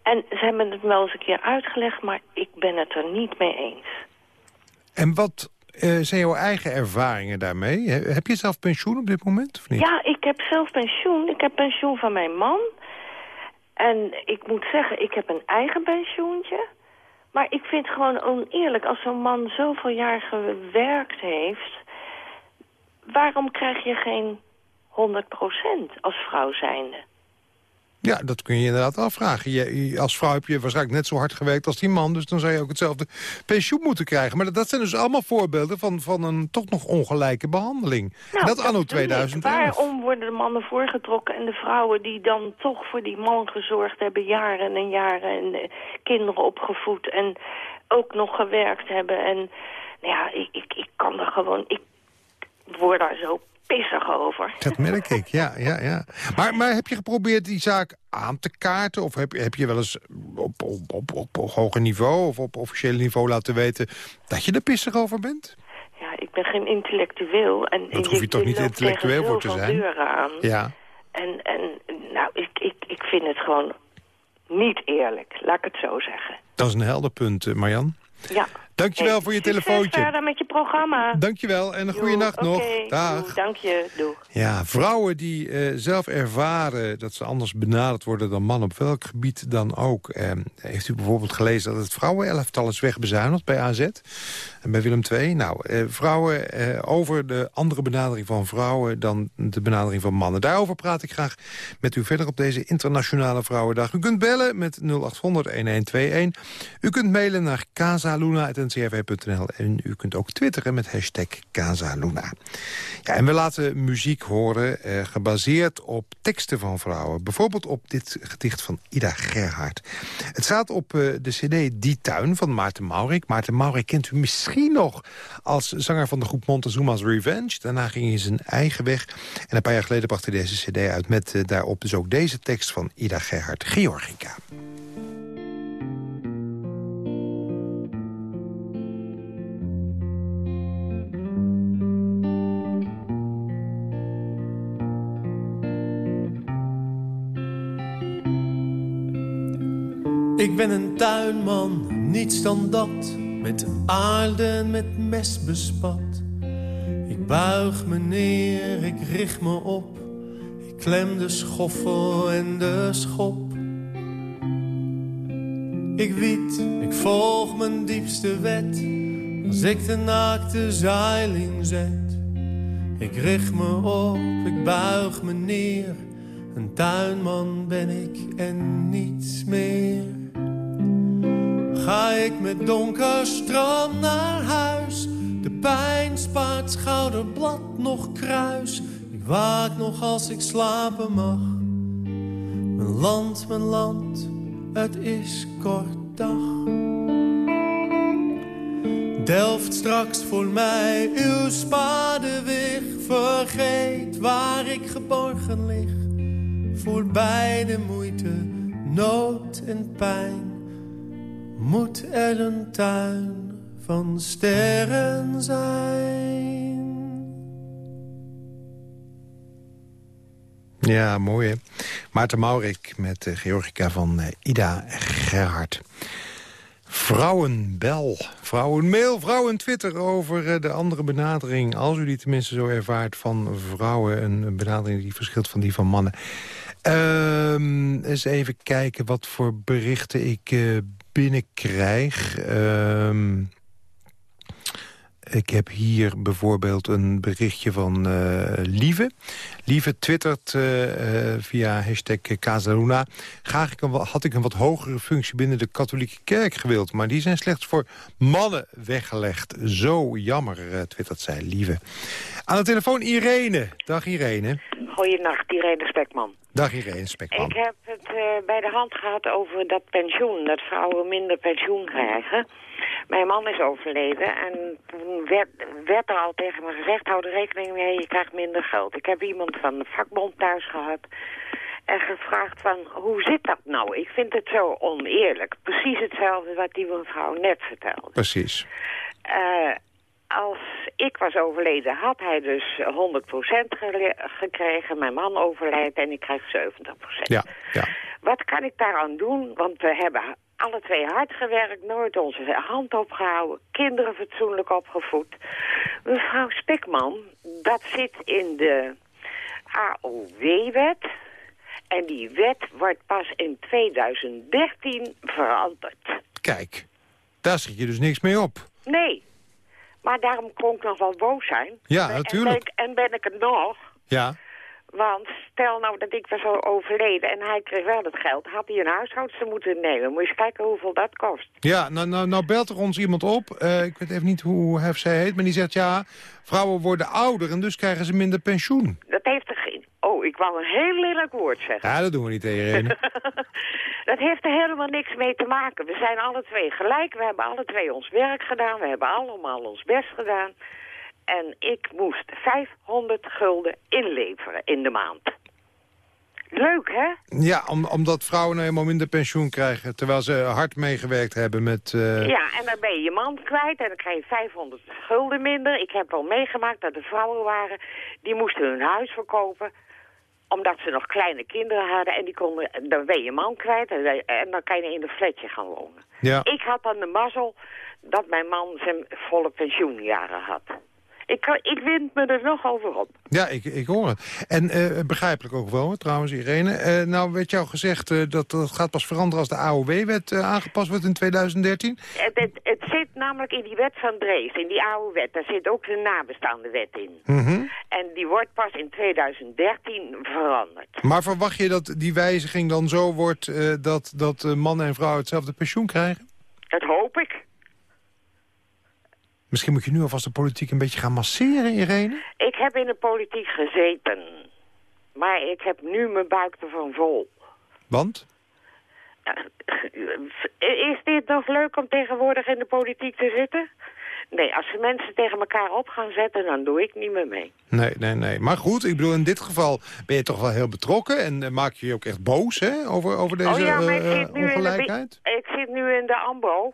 En ze hebben het wel eens een keer uitgelegd, maar ik ben het er niet mee eens. En wat eh, zijn jouw eigen ervaringen daarmee? He- Heb je zelf pensioen op dit moment, of niet? Ja, ik heb zelf pensioen. Ik heb pensioen van mijn man. En ik moet zeggen, ik heb een eigen pensioentje. Maar ik vind het gewoon oneerlijk als zo'n man zoveel jaar gewerkt heeft. Waarom krijg je geen 100% als vrouw zijnde? Ja, dat kun je inderdaad afvragen. Je, als vrouw heb je waarschijnlijk net zo hard gewerkt als die man... dus dan zou je ook hetzelfde pensioen moeten krijgen. Maar dat, zijn dus allemaal voorbeelden van, van een toch nog ongelijke behandeling. Nou, dat anno 2011. Waarom worden de mannen voorgetrokken en de vrouwen die dan toch voor die man gezorgd hebben... jaren en jaren en kinderen opgevoed en ook nog gewerkt hebben... en nou ja, ik, ik, ik kan er gewoon... Ik word daar zo pissig over. Dat merk ik, ja. ja, ja. Maar, maar heb je geprobeerd die zaak aan te kaarten? Of heb, heb je wel eens op, op, op, op, op hoger niveau of op officieel niveau laten weten... dat je er pissig over bent? Ja, ik ben geen intellectueel. En dat hoef je, toch niet intellectueel voor te zijn? Aan. Ja. En, en nou, ik, ik, ik vind het gewoon niet eerlijk. Laat ik het zo zeggen. Dat is een helder punt, eh, Marjan. Ja. Dankjewel hey, voor je telefoontje. verder met je programma. Dankjewel en een goede nacht nog. Dag. dank je. Doeg. Ja, vrouwen die uh, zelf ervaren dat ze anders benaderd worden dan mannen op welk gebied dan ook. Uh, heeft u bijvoorbeeld gelezen dat het vrouwenelftal is wegbezuinigd bij AZ en bij Willem II? Nou, uh, vrouwen over de andere benadering van vrouwen dan de benadering van mannen. Daarover praat ik graag met u verder op deze internationale Vrouwendag. U kunt bellen met 0800-1121. U kunt mailen naar casaluna.nl ncrv.nl. En u kunt ook twitteren met hashtag Casaluna. Ja, en we laten muziek horen eh, gebaseerd op teksten van vrouwen. Bijvoorbeeld op dit gedicht van Ida Gerhard. Het staat op eh, de cd Die Tuin van Maarten Maurik. Maarten Maurik kent u misschien nog als zanger van de groep Montezuma's Revenge. Daarna ging hij zijn eigen weg. En een paar jaar geleden bracht hij deze cd uit met uh, daarop dus ook deze tekst van Ida Gerhard, Georgica. Ik ben een tuinman, niets dan dat, met aarde en met mes bespat. Ik buig me neer, ik richt me op, ik klem de schoffel en de schop. Ik wiet, ik volg mijn diepste wet, als ik de naakte zeiling zet. Ik richt me op, ik buig me neer, een tuinman ben ik en niets meer. Ga ik met donker strand naar huis. De pijn spaart schouderblad nog kruis. Ik waak nog als ik slapen mag. Mijn land, mijn land, het is kort dag. Delft straks voor mij uw spade weg. Vergeet waar ik geborgen lig. Voorbij de moeite, nood en pijn moet er een tuin van sterren zijn. Ja, mooi hè. Maarten Maurik met uh, Georgica van uh, Ida Gerhard. Vrouwenbel, vrouwenmail, vrouwentwitter over uh, de andere benadering. Als u die tenminste zo ervaart van vrouwen. Een benadering die verschilt van die van mannen. Um, eens even kijken wat voor berichten ik binnenkrijg... Uh, ik heb hier bijvoorbeeld een berichtje van uh, Lieve. Lieve twittert uh, uh, via hashtag Casaluna. Graag ik een, had ik een wat hogere functie binnen de katholieke kerk gewild... maar die zijn slechts voor mannen weggelegd. Zo jammer, twittert zij, Lieve. Aan de telefoon Irene. Dag Irene. Goeienacht, Irene Spekman. Dag Irene Spekman. Ik heb het bij de hand gehad over dat pensioen, dat vrouwen minder pensioen krijgen. Mijn man is overleden en toen werd, werd er al tegen me gezegd... hou er rekening mee, je krijgt minder geld. Ik heb iemand van de vakbond thuis gehad en gevraagd van, hoe zit dat nou? Ik vind het zo oneerlijk. Precies hetzelfde wat die mevrouw net vertelde. Precies. Uh, als ik was overleden, had hij dus 100% gekregen. Mijn man overlijdt en ik krijg 70%. Ja, ja. Wat kan ik daaraan doen? Want we hebben alle twee hard gewerkt, nooit onze hand opgehouden, kinderen fatsoenlijk opgevoed. Mevrouw Spekman, dat zit in de AOW-wet. En die wet wordt pas in 2013 veranderd. Kijk, daar schiet je dus niks mee op. Nee, maar daarom kon ik nog wel boos zijn. Ja, En natuurlijk. ben ik- En ben ik het nog. Ja, Want stel nou dat ik was al overleden en hij kreeg wel het geld. Had hij een huishoudster moeten nemen. Moet je eens kijken hoeveel dat kost. ja nou, nou, nou belt er ons iemand op. Eh, ik weet even niet hoe hij zij heet, maar die zegt... ja, vrouwen worden ouder en dus krijgen ze minder pensioen. Dat heeft er geen... Oh, ik wou een heel lelijk woord zeggen. Ja, dat doen we niet tegen. Dat heeft er helemaal niks mee te maken. We zijn alle twee gelijk. We hebben alle twee ons werk gedaan. We hebben allemaal ons best gedaan. En ik moest 500 gulden inleveren in de maand. Leuk, hè? Ja, om, omdat vrouwen nou helemaal minder pensioen krijgen... terwijl ze hard meegewerkt hebben met... eh, Ja, en dan ben je je man kwijt en dan krijg je 500 gulden minder. Ik heb wel meegemaakt dat er vrouwen waren... die moesten hun huis verkopen omdat ze nog kleine kinderen hadden. En die konden, dan ben je je man kwijt en, en dan kan je in een flatje gaan wonen. Ja. Ik had dan de mazzel dat mijn man zijn volle pensioenjaren had. Ik, kan, ik wind me er nog over op. Ja, ik, ik hoor het. En eh, begrijpelijk ook wel, trouwens, Irene. Eh, nou werd jou gezegd eh, dat dat gaat pas veranderen als de AOW-wet aangepast wordt in 2013. Het, het, het zit namelijk in die wet van Drees, in die oude wet. Daar zit ook de nabestaande wet in. Mhm. En die wordt pas in 2013 veranderd. Maar verwacht je dat die wijziging dan zo wordt dat, dat mannen en vrouwen hetzelfde pensioen krijgen? Dat hoop. Misschien moet je nu alvast de politiek een beetje gaan masseren, Irene. Ik heb in de politiek gezeten. Maar ik heb nu mijn buik ervan vol. Want? Is dit nog leuk om tegenwoordig in de politiek te zitten? Nee, als ze mensen tegen elkaar op gaan zetten, dan doe ik niet meer mee. Nee, nee, nee. Maar goed, ik bedoel, in dit geval ben je toch wel heel betrokken... en eh, maak je je ook echt boos hè, over, over deze oh ja, maar ik eh, zit, nu in de, ongelijkheid? ik zit nu in de AMBO,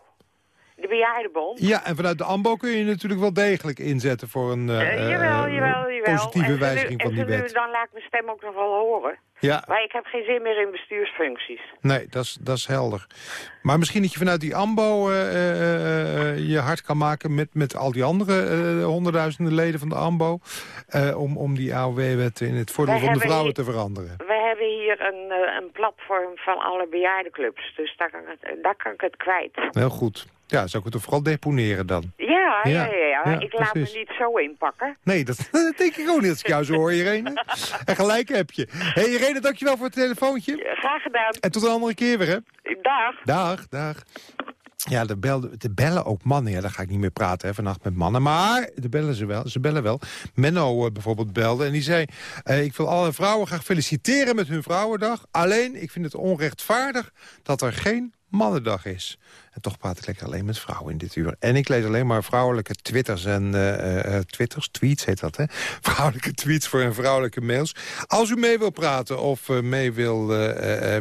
de bejaardenbond. Ja, en vanuit de AMBO kun je natuurlijk wel degelijk inzetten... voor een eh, Eh, jawel, eh, jawel, jawel. positieve En wijziging van die wet. dan laat ik mijn stem ook nog wel horen. Ja, Maar ik heb geen zin meer in bestuursfuncties. nee, dat is, dat is helder. Maar misschien dat je vanuit die AMBO je hard kan maken... met, met al die andere honderdduizenden leden van de AMBO... om, om die AOW-wet in het voordeel Wij van de vrouwen hier- te veranderen. Hier een, eh, een platform van alle bejaardenclubs. Dus daar kan, ik het, daar kan ik het kwijt. Heel goed. Ja, zou ik het vooral deponeren dan? Ja, ja, ja. ja, Ja, ik laat precies. me niet zo inpakken. Nee, dat, dat denk ik ook niet als ik jou zo hoor, Irene. En gelijk heb je. Hé hey, Irene, dankjewel voor het telefoontje. Graag gedaan. En tot een andere keer weer, hè. Dag. Dag, dag. Ja, de, bel, de bellen ook mannen. Ja, daar ga ik niet meer praten hè, vannacht met mannen. Maar de bellen ze wel. Ze bellen wel. Menno eh, bijvoorbeeld belde en die zei... eh, ik wil alle vrouwen graag feliciteren met hun Vrouwendag. Alleen, ik vind het onrechtvaardig dat er geen Mannendag is. En toch praat ik lekker alleen met vrouwen in dit uur. En ik lees alleen maar vrouwelijke twitters en eh, twitters, tweets heet dat, hè? Vrouwelijke tweets voor en vrouwelijke mails. Als u mee wil praten of mee wil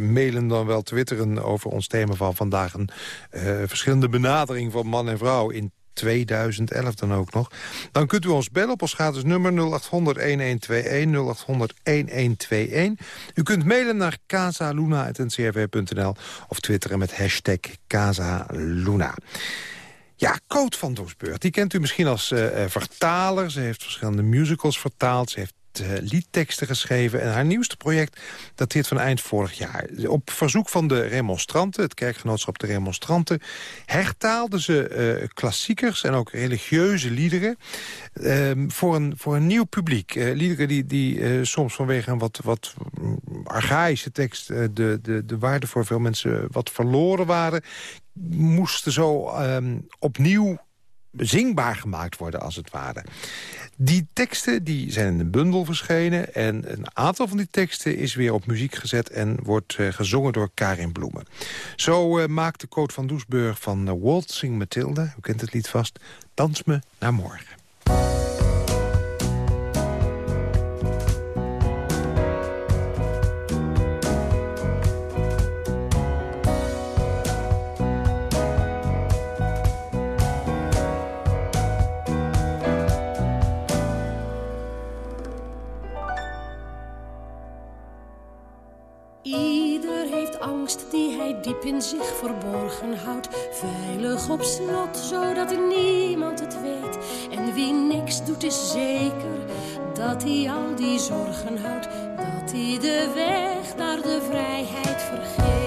mailen, dan wel twitteren over ons thema van vandaag. Een verschillende benadering van man en vrouw in 2011 dan ook nog. Dan kunt u ons bellen op ons gratis nummer 0800-1121, 0800-1121. U kunt mailen naar casaluna.ncrv.nl of twitteren met hashtag Casaluna. Ja, Coot van Doesburg, die kent u misschien als eh, eh, vertaler. Ze heeft verschillende musicals vertaald. Ze heeft liedteksten geschreven. En haar nieuwste project dateert van eind vorig jaar. Op verzoek van de remonstranten, het kerkgenootschap de remonstranten... hertaalde ze eh, klassiekers en ook religieuze liederen... ehm, voor, een, voor een nieuw publiek. Eh, liederen die, die eh, soms vanwege een wat, wat mm, archaïsche tekst... eh, de, de, de waarde voor veel mensen wat verloren waren... moesten zo ehm, opnieuw zingbaar gemaakt worden, als het ware. Die teksten die zijn in een bundel verschenen... en een aantal van die teksten is weer op muziek gezet... en wordt eh, gezongen door Karin Bloemen. Zo eh, maakte Coot van Doesburg van eh, Waltzing Mathilde... u kent het lied vast, Dans me naar morgen. Hij diep in zich verborgen houdt. Veilig op slot, zodat niemand het weet. En wie niks doet is zeker dat hij al die zorgen houdt. Dat die de weg naar de vrijheid vergeet.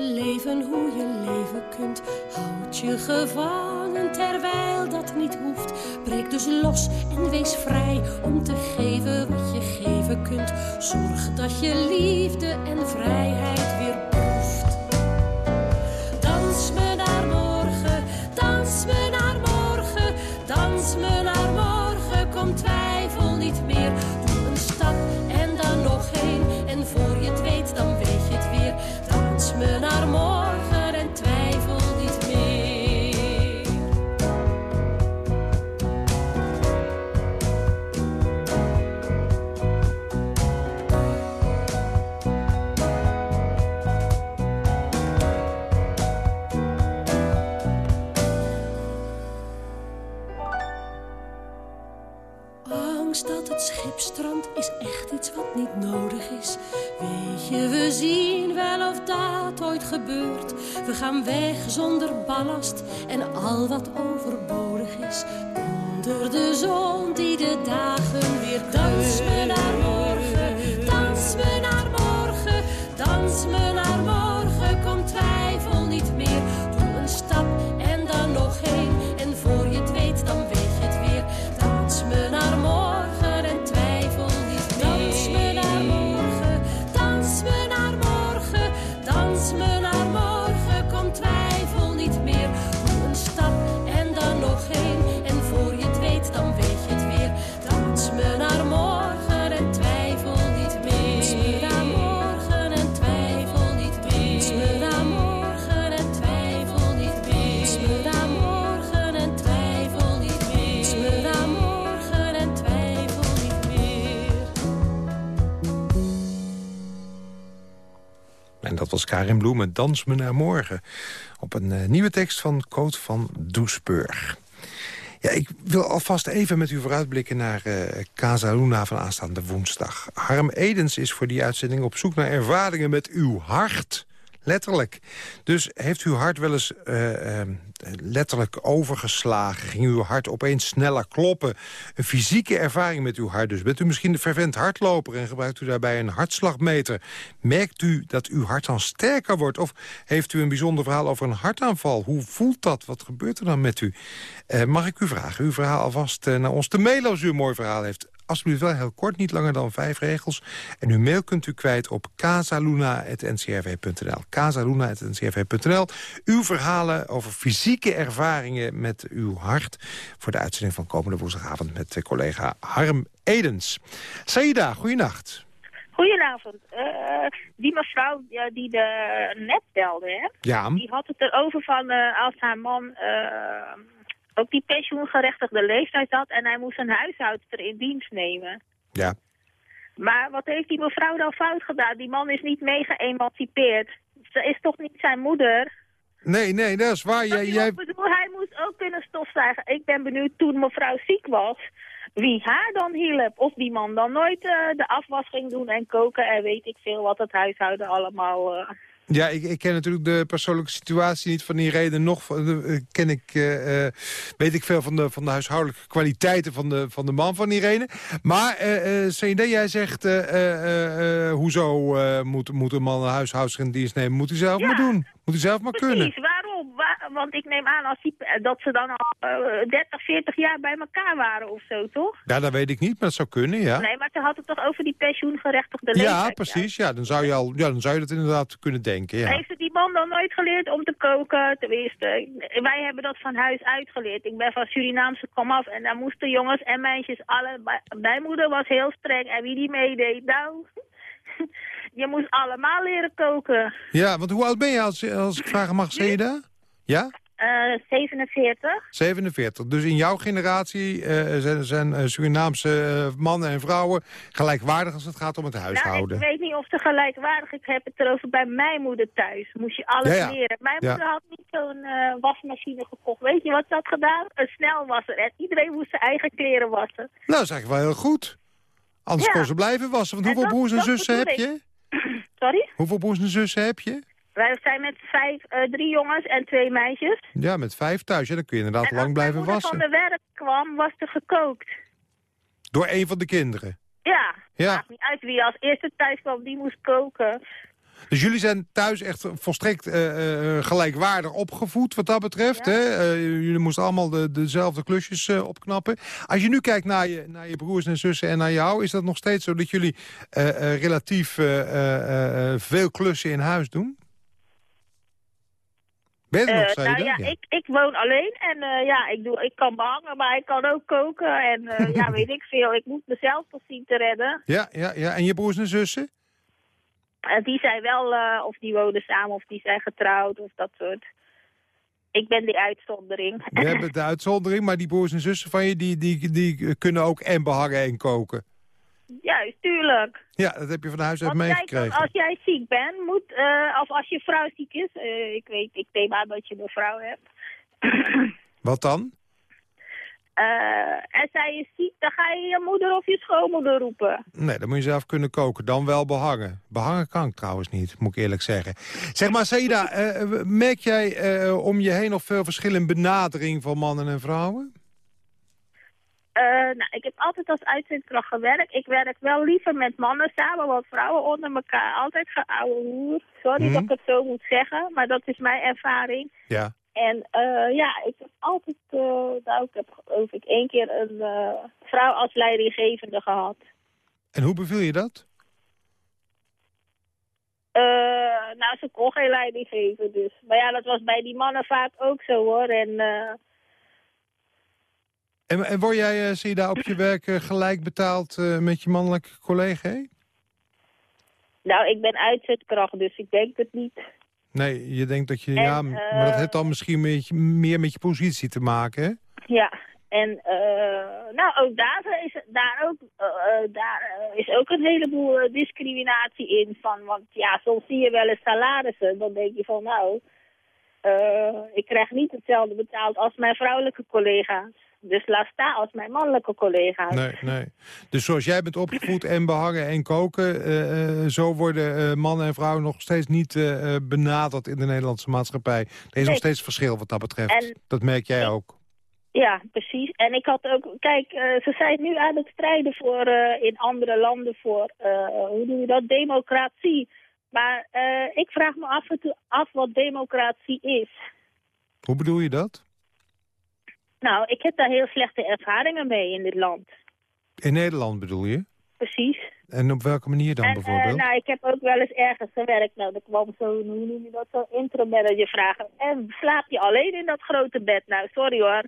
Leven, hoe je leven kunt. Houd je gevangen terwijl dat niet hoeft. Breek dus los en wees vrij om te geven wat je geven kunt. Zorg dat je liefde en vrijheid weer wat niet nodig is. Weet je, we zien wel of dat ooit gebeurt. We gaan weg zonder ballast en al wat overbodig is. Onder de zon die de dagen weer dans me naar morgen, dans me naar morgen, dans me naar morgen. Karin Bloemen, Dans me naar morgen. Op een eh, nieuwe tekst van Coot van Doesburg. Ja, ik wil alvast even met u vooruitblikken naar eh Casa Luna van aanstaande woensdag. Harm Edens is voor die uitzending op zoek naar ervaringen met uw hart. Letterlijk. Dus heeft uw hart wel eens eh, eh, letterlijk overgeslagen? Ging uw hart opeens sneller kloppen? Een fysieke ervaring met uw hart dus. Bent u misschien een fervent hardloper en gebruikt u daarbij een hartslagmeter? Merkt u dat uw hart dan sterker wordt? Of heeft u een bijzonder verhaal over een hartaanval? Hoe voelt dat? Wat gebeurt er dan met u? Eh, mag ik u vragen uw verhaal alvast eh, naar ons te mailen als u een mooi verhaal heeft? Alsjeblieft wel heel kort, niet langer dan vijf regels. En uw mail kunt u kwijt op casaluna.ncrv.nl. casaluna.ncrv.nl. Uw verhalen over fysieke ervaringen met uw hart... voor de uitzending van komende woensdagavond met collega Harm Edens. Saida, goeienacht. Goedenavond. Eh, die mevrouw die de net belde, hè? Ja. Die had het erover van eh, als haar man eh, ook die pensioengerechtigde leeftijd had en hij moest een huishoudster in dienst nemen. Ja. Maar wat heeft die mevrouw dan fout gedaan? Die man is niet mee geëmancipeerd. Ze is toch niet zijn moeder? Nee, nee, dat is waar. Jij, jij... Ik bedoel, hij moest ook kunnen stofzuigen. Ik ben benieuwd toen mevrouw ziek was, wie haar dan hielp. Of die man dan nooit eh, de afwas ging doen en koken en weet ik veel wat het huishouden allemaal... eh, Ja, ik, ik ken natuurlijk de persoonlijke situatie niet van Irene. Nog van de, eh, ken ik, eh, eh, weet ik veel van de, van de huishoudelijke kwaliteiten van de, van de man van Irene. Maar eh, CND, jij zegt, hoezo moet, moet een man een huishoudster in dienst nemen? Moet hij zelf maar doen. Moet hij zelf maar kunnen. Precies? Wa- want ik neem aan als die, eh, dat ze dan al eh, 30, 40 jaar bij elkaar waren of zo, toch? Ja, dat weet ik niet, maar dat zou kunnen, ja. Nee, maar ze had het toch over die pensioengerechtigde leeftijd? Ja, precies. Ja, dan, zou je al, ja, dan zou je dat inderdaad kunnen denken, ja. Heeft die man dan nooit geleerd om te koken? Tenminste, wij hebben dat van huis uitgeleerd. Ik ben van Surinaamse komaf en daar moesten jongens en meisjes alle... Mijn moeder was heel streng en wie die meedeed, nou... Je moest allemaal leren koken. Ja, want hoe oud ben je als, als ik vragen mag, Seda? Ja? Eh 47. 47. Dus in jouw generatie eh, zijn, zijn eh, Surinaamse eh, mannen en vrouwen gelijkwaardig als het gaat om het Nou, huishouden. ik weet niet of ze gelijkwaardig... Ik heb het erover bij mijn moeder thuis. Moest je alles Ja, ja. leren. Mijn Ja. moeder had niet zo'n wasmachine gekocht. Weet je wat ze had gedaan? Een snelwasser. En iedereen moest zijn eigen kleren wassen. Nou, dat is eigenlijk wel heel goed. Anders kon ze blijven wassen. Want En hoeveel dat- broers en zussen heb je? Sorry? Hoeveel broers en zussen heb je? Wij zijn met vijf, eh, drie jongens en twee meisjes. Ja, met vijf thuis. Ja, dan kun je inderdaad en lang als blijven wassen. van de werk kwam, was er gekookt. Door een van de kinderen. Ja, Ja. maakt niet uit wie als eerste thuis kwam, die moest koken. Dus jullie zijn thuis echt volstrekt eh, eh, gelijkwaardig opgevoed wat dat betreft. Hè? Jullie moesten allemaal de, dezelfde klusjes opknappen. Als je nu kijkt naar je, naar je broers en zussen en naar jou... is dat nog steeds zo dat jullie relatief veel klussen in huis doen? Ben je er nog, Eh, Saida? nou ja, Ja. Ik, ik woon alleen en eh, ja, ik, doe, ik kan behangen, maar ik kan ook koken. En eh, ja, weet ik veel. Ik moet mezelf toch zien te redden. Ja, ja, ja. En je broers en zussen? En die zijn wel, eh, of die wonen samen, of die zijn getrouwd, of dat soort. Ik ben die uitzondering. We hebben de uitzondering, maar die broers en zussen van je... die, die, die kunnen ook en behangen en koken. Juist, tuurlijk. Ja, dat heb je van huis uit Want kijk, meegekregen. als jij ziek bent, moet, eh, of als je vrouw ziek is, eh, ik weet, ik neem aan dat je een vrouw hebt. Wat dan? Eh, en zij is ziek, dan ga je je moeder of je schoonmoeder roepen. Nee, dan moet je zelf kunnen koken. Dan wel behangen. Behangen kan ik trouwens niet, moet ik eerlijk zeggen. Zeg maar, Saida, merk jij om je heen nog veel verschil in benadering van mannen en vrouwen? Eh, nou, ik heb altijd als uitzendkracht gewerkt. Ik werk wel liever met mannen samen, want vrouwen onder elkaar altijd geouwe hoer. Sorry Mhm. dat ik het zo moet zeggen, maar dat is mijn ervaring. Ja. En eh, ja, ik heb altijd, eh, nou, ik heb geloof ik één keer een vrouw als leidinggevende gehad. En hoe beviel je dat? Eh, nou, ze kon geen leiding geven, dus. Maar ja, dat was bij die mannen vaak ook zo, hoor. En eh, En, en word jij, eh Saida, op je werk eh, gelijk betaald eh, met je mannelijke collega? hè? nou, ik ben uitzendkracht, dus ik denk het niet. Nee, je denkt dat je... En, ja, maar dat heeft dan misschien met je- meer met je positie te maken, hè? Ja, en nou, ook daar is, daar ook, daar is ook een heleboel discriminatie in. Van, want ja, soms zie je wel eens salarissen. Dan denk je van, nou, ik krijg niet hetzelfde betaald als mijn vrouwelijke collega's. Dus laat staan als mijn mannelijke collega's. Nee, nee. Dus zoals jij bent opgevoed en behangen en koken... eh, eh, zo worden eh, mannen en vrouwen nog steeds niet eh, benaderd in de Nederlandse maatschappij. Er is nog steeds verschil wat dat betreft. En- dat merk jij ook. Ja, precies. En ik had ook, kijk, ze zijn nu aan het strijden voor in andere landen voor, hoe doe je dat, democratie. Maar ik vraag me af en toe af wat democratie is. Hoe bedoel je dat? Nou, ik heb daar heel slechte ervaringen mee in dit land. In Nederland bedoel je? Precies. En op welke manier dan en, bijvoorbeeld? eh, nou, ik heb ook wel eens ergens gewerkt. Nou, er kwam zo'n, hoe noem je dat, zo'n intro-manager vragen. En slaap je alleen in dat grote bed? Nou, sorry hoor.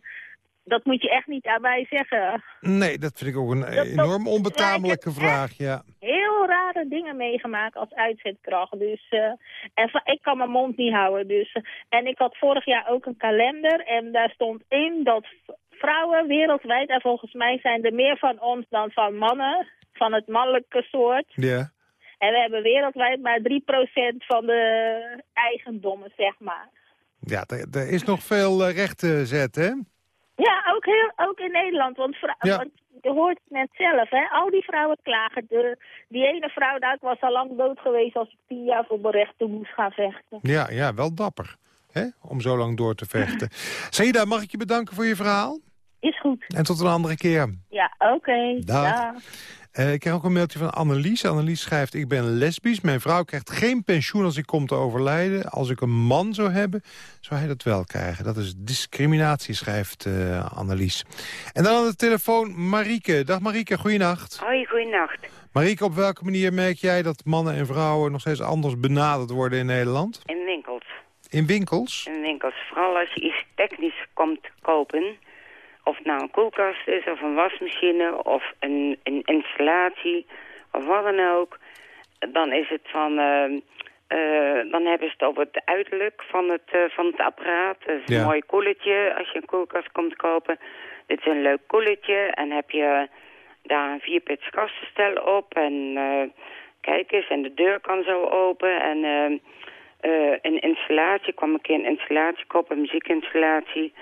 Dat moet je echt niet aan mij zeggen. Nee, dat vind ik ook een Dat- enorm onbetamelijke vraag, ja. Heel rare dingen meegemaakt als uitzendkracht. Dus, eh, en ik kan mijn mond niet houden. Dus, eh, en ik had vorig jaar ook een kalender. En daar stond in dat vrouwen wereldwijd... en volgens mij zijn er meer van ons dan van mannen... van het mannelijke soort... Ja. En we hebben wereldwijd maar 3% van de eigendommen, zeg maar. Ja, er, er is nog veel eh, recht te zetten, hè? Ja, ook, heel, ook in Nederland. Want, Ja. want je hoort het net zelf, hè. Al die vrouwen klagen. De, die ene vrouw, daar ik was al lang dood geweest als ik tien jaar voor mijn rechten moest gaan vechten. Ja, ja, wel dapper. Hè? Om zo lang door te vechten. Saida, mag ik je bedanken voor je verhaal? Is goed. En tot een andere keer. Ja, oké. Dag. Dag. Eh, ik krijg ook een mailtje van Annelies. Annelies schrijft, ik ben lesbisch. Mijn vrouw krijgt geen pensioen als ik kom te overlijden. Als ik een man zou hebben, zou hij dat wel krijgen. Dat is discriminatie, schrijft eh, Annelies. En dan aan de telefoon Marieke. Dag Marieke, goeienacht. Hoi, goeienacht. Marieke, op welke manier merk jij dat mannen en vrouwen nog steeds anders benaderd worden in Nederland? In winkels. In winkels? In winkels. Vooral als je iets technisch komt kopen. Of het nou een koelkast is, of een wasmachine, of een, een installatie, of wat dan ook. Dan is het van, eh, Eh, dan hebben ze het over het uiterlijk van het, eh, van het apparaat. Dat is een Ja. mooi koeletje als je een koelkast komt kopen. Dit is een leuk koeletje. En heb je daar een vierpits kastenstel op. En eh, kijk eens, en de deur kan zo open. En een installatie, kwam een keer een installatie kopen, een muziekinstallatie.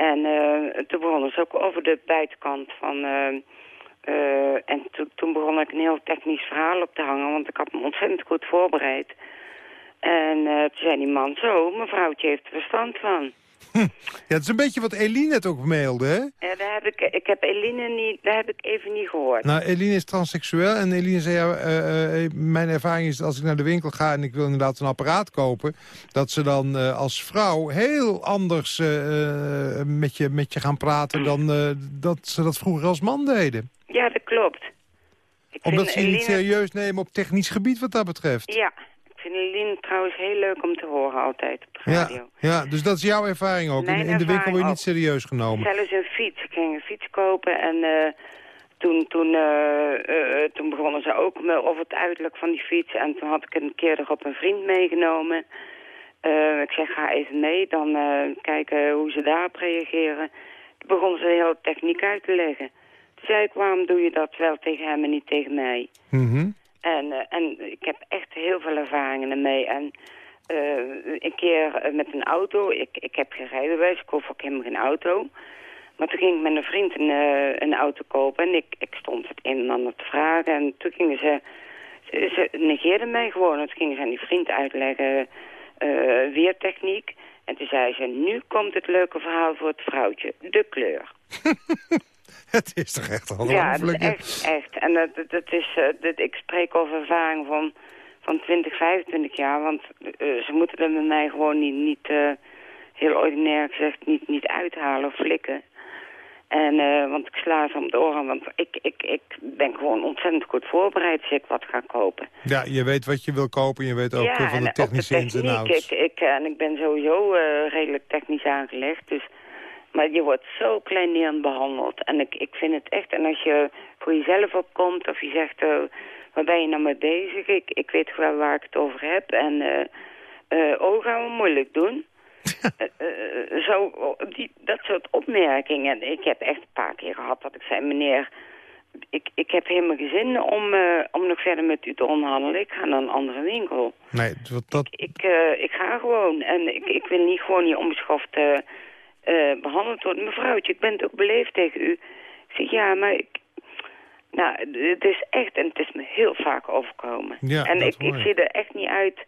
En eh, toen begonnen ze ook over de buitenkant van... eh, en to- toen begon ik een heel technisch verhaal op te hangen, want ik had me ontzettend goed voorbereid. En toen zei die man, zo, mevrouwtje heeft er verstand van. Ja, het is een beetje wat Eline net ook mailde, hè? Ja, daar heb ik, ik heb Eline niet, daar heb ik even niet gehoord. Nou, Eline is transseksueel en Eline zei... ja, eh, eh, mijn ervaring is dat als ik naar de winkel ga en ik wil inderdaad een apparaat kopen... dat ze dan eh, als vrouw heel anders eh, eh, met, je, met je gaan praten... dan eh, dat ze dat vroeger als man deden. Ja, dat klopt. Ik Omdat ze je niet serieus nemen op technisch gebied wat dat betreft. Ja, vind Eline trouwens heel leuk om te horen altijd op de radio. Ja, ja, dus dat is jouw ervaring ook. In, de winkel word je niet serieus genomen. Zelfs een fiets. Ik ging een fiets kopen en eh, toen, toen, eh, eh, toen begonnen ze ook me over het uiterlijk van die fiets. En toen had ik een keer erop een vriend meegenomen. Ik zeg, ga even mee, dan kijken hoe ze daarop reageren. Toen begonnen ze de hele techniek uit te leggen. Toen zei ik, waarom doe je dat wel tegen hem en niet tegen mij? Mhm. En, eh, en ik heb echt heel veel ervaringen ermee. En eh, een keer eh, met een auto, ik, ik heb geen rijbewijs, ik hoef ook helemaal geen auto. Maar toen ging ik met een vriend een, een auto kopen en ik, ik stond het een en ander te vragen. En toen gingen ze, ze, ze negeerden mij gewoon. En toen gingen ze aan die vriend uitleggen eh, weertechniek. En toen zei ze, nu komt het leuke verhaal voor het vrouwtje, de kleur. Het is toch echt Ja, ongelooflijk. hè? echt, echt. En dat, dat, is, eh, dat, ik spreek over ervaring van, van 20, 25 jaar. Want eh, ze moeten er met mij gewoon niet, niet eh, heel ordinair gezegd, niet, niet uithalen of flikken. En, want ik sla ze om de oren, want ik, ik, ik ben gewoon ontzettend goed voorbereid als ik wat ga kopen. Ja, je weet wat je wil kopen en je weet ook eh, van de technische ins en techniek. outs. Ik, ik, en ik ben sowieso eh, redelijk technisch aangelegd, dus... Maar je wordt zo kleinierend behandeld. En ik, ik vind het echt... En als je voor jezelf opkomt of je zegt... eh, waar ben je nou mee bezig? Ik, ik weet wel waar ik het over heb. En eh eh, oh, gaan we moeilijk doen? Zo, die, dat soort opmerkingen. Ik heb echt een paar keer gehad dat ik zei... Meneer, ik, ik heb helemaal geen zin om, om nog verder met u te onderhandelen. Ik ga naar een andere winkel. Nee, dat... Ik, eh, ik ga gewoon. En ik, ik wil niet gewoon hier onbeschoft eh, eh, behandeld worden. Mevrouwtje, ik ben het ook beleefd tegen u. Ik zeg, ja, maar ik... Nou, het is echt, en het is me heel vaak overkomen. Ja, en dat ik, zie er echt niet uit...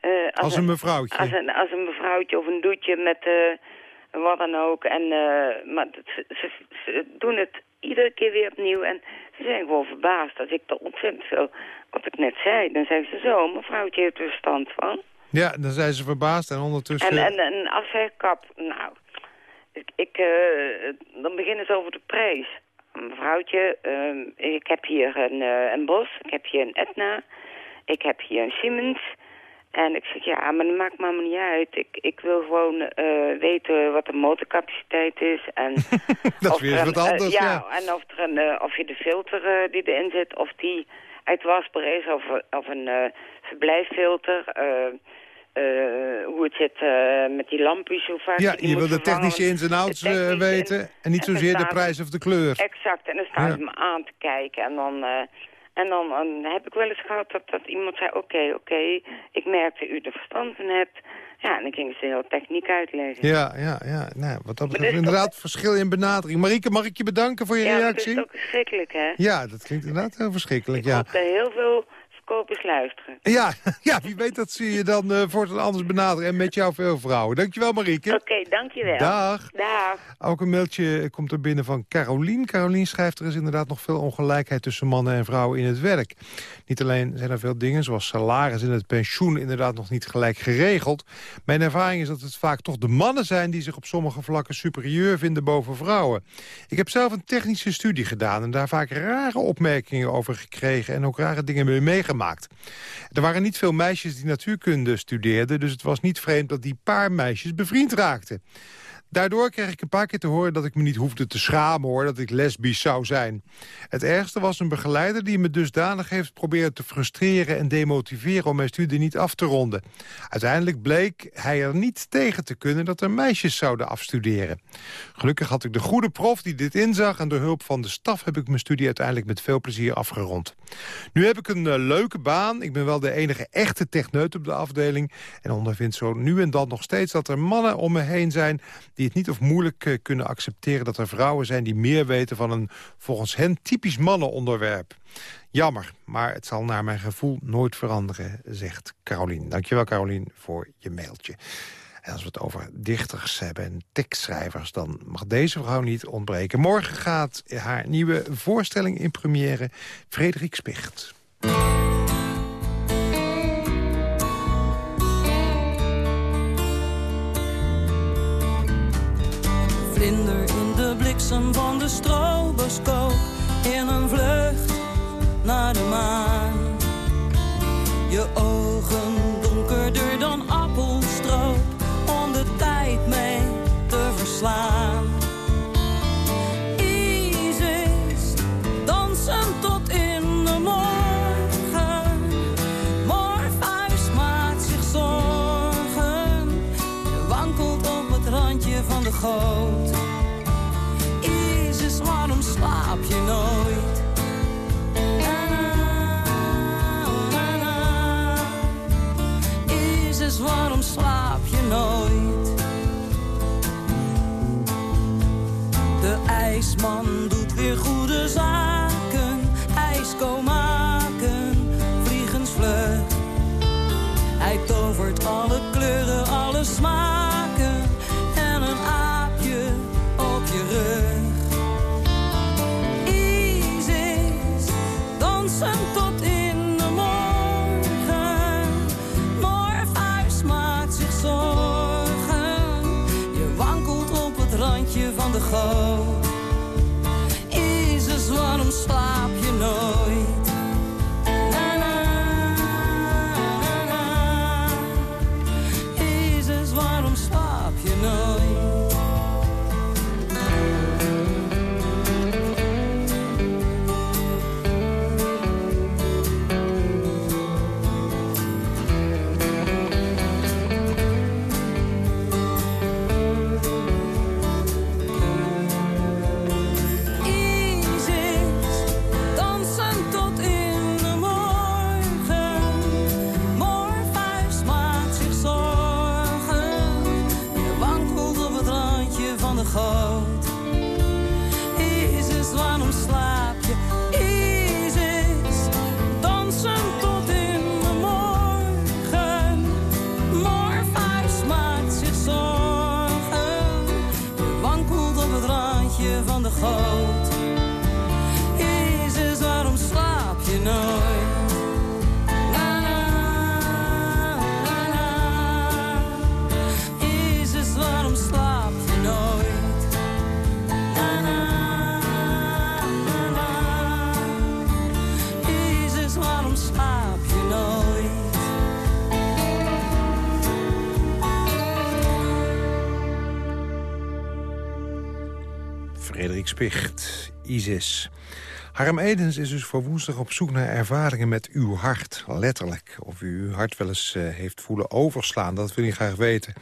eh, Als een mevrouwtje. Als een, als een mevrouwtje of een doetje met eh, wat dan ook. En, maar dat- ze, ze, ze doen het iedere keer weer opnieuw. En ze zijn gewoon verbaasd dat ik er ontzettend veel... Wat ik net zei, dan zeggen ze zo, mevrouwtje heeft er verstand van. Ja, dan zijn ze verbaasd en ondertussen... En, en een afwerkkap, nou, ik, ik, eh, dan beginnen ze over de prijs. Mevrouwtje, ehm, ik heb hier een, eh, een Bos, ik heb hier een Etna, ik heb hier een Siemens. En ik zeg, ja, maar dat maakt me allemaal niet uit. Ik, ik wil gewoon eh, weten wat de motorcapaciteit is. En dat is weer er wat anders, ja, ja. en of, er een, of je de filter die erin zit, of die uitwasbaar is, of, of een eh verblijffilter. Eh, hoe het zit eh, met die lampjes, hoe vaak Ja, je wil de technische ins en outs eh, weten en niet en zozeer de staat- prijs of de kleur. Exact, en dan staan Ja. me aan te kijken. En dan, en dan, dan heb ik wel eens gehad dat, dat iemand zei... oké, oké, ik merk dat u er verstand van hebt. Ja, en dan ging ze de hele techniek uitleggen. Ja, ja, ja. Nou, wat dat betreft is inderdaad verschil in benadering. Marieke, mag ik je bedanken voor je Ja, maar dat reactie? is ook verschrikkelijk, hè? Ja, dat klinkt inderdaad heel verschrikkelijk, Ik ja. dat heel veel verkopers luisteren. Ja, ja, wie weet dat ze je dan eh voortaan anders benaderen. En met jou veel vrouwen. Dankjewel, Marieke. Oké, dankjewel. Dag. Dag. Ook een mailtje komt er binnen van Carolien. Carolien schrijft, er is inderdaad nog veel ongelijkheid tussen mannen en vrouwen in het werk. Niet alleen zijn er veel dingen, zoals salaris en het pensioen, inderdaad nog niet gelijk geregeld. Mijn ervaring is dat het vaak toch de mannen zijn die zich op sommige vlakken superieur vinden boven vrouwen. Ik heb zelf een technische studie gedaan en daar vaak rare opmerkingen over gekregen en ook rare dingen mee meegemaakt. Er waren niet veel meisjes die natuurkunde studeerden, dus het was niet vreemd dat die paar meisjes bevriend raakten. Daardoor kreeg ik een paar keer te horen dat ik me niet hoefde te schamen... hoor, dat ik lesbisch zou zijn. Het ergste was een begeleider die me dusdanig heeft proberen te frustreren... en demotiveren om mijn studie niet af te ronden. Uiteindelijk bleek hij er niet tegen te kunnen dat er meisjes zouden afstuderen. Gelukkig had ik de goede prof die dit inzag... en door hulp van de staf heb ik mijn studie uiteindelijk met veel plezier afgerond. Nu heb ik een eh, leuke baan. Ik ben wel de enige echte techneut op de afdeling... en ondervind zo nu en dan nog steeds dat er mannen om me heen zijn... die het niet of moeilijk eh, kunnen accepteren dat er vrouwen zijn... die meer weten van een volgens hen typisch mannenonderwerp. Jammer, maar het zal naar mijn gevoel nooit veranderen, zegt Carolien. Dankjewel, Carolien, voor je mailtje. En als we het over dichters hebben en tekstschrijvers... dan mag deze vrouw niet ontbreken. Morgen gaat haar nieuwe voorstelling in première Frederik Spicht. Vlinder in de bliksem van de stroboscoop. In een vlucht naar de maan. Je ogen slaap je nooit? Na, na, na. Waarom slaap je nooit? De ijsman doet weer goede zaken. Ijsko maken, vliegensvlug. Hij tovert alle kleuren, God. Isis. Harm Edens is dus voor woensdag op zoek naar ervaringen met uw hart. Letterlijk. Of u uw hart wel eens eh, heeft voelen overslaan, dat wil ik graag weten.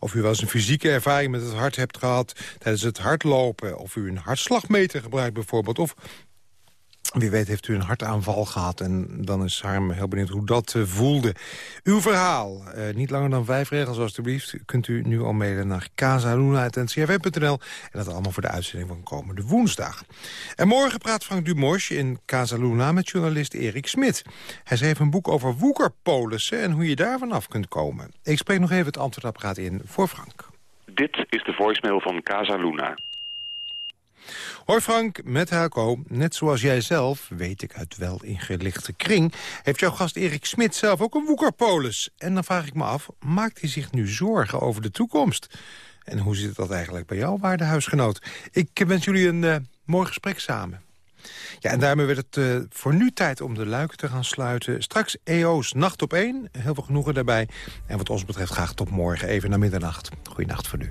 Of u wel eens een fysieke ervaring met het hart hebt gehad... tijdens het hardlopen. Of u een hartslagmeter gebruikt bijvoorbeeld. Of wie weet heeft u een hartaanval gehad en dan is Harm heel benieuwd hoe dat eh, voelde. Uw verhaal, eh, niet langer dan vijf regels alstublieft, kunt u nu al mailen naar casaluna.ncrv.nl en dat allemaal voor de uitzending van komende woensdag. En morgen praat Frank Dumos in Casaluna met journalist Erik Smit. Hij schreef een boek over woekerpolissen en hoe je daar vanaf kunt komen. Ik spreek nog even het antwoordapparaat in voor Frank. Dit is de voicemail van Casa Luna. Hoi Frank, met Helco. Net zoals jij zelf, weet ik uit wel ingelichte kring... heeft jouw gast Erik Smit zelf ook een woekerpolis. En dan vraag ik me af, maakt hij zich nu zorgen over de toekomst? En hoe zit dat eigenlijk bij jou, waarde huisgenoot? Ik wens jullie een uh, mooi gesprek samen. Ja, en daarmee werd het uh, voor nu tijd om de luiken te gaan sluiten. Straks EO's Nacht op 1. Heel veel genoegen daarbij. En wat ons betreft graag tot morgen, even naar middernacht. Goeienacht voor nu.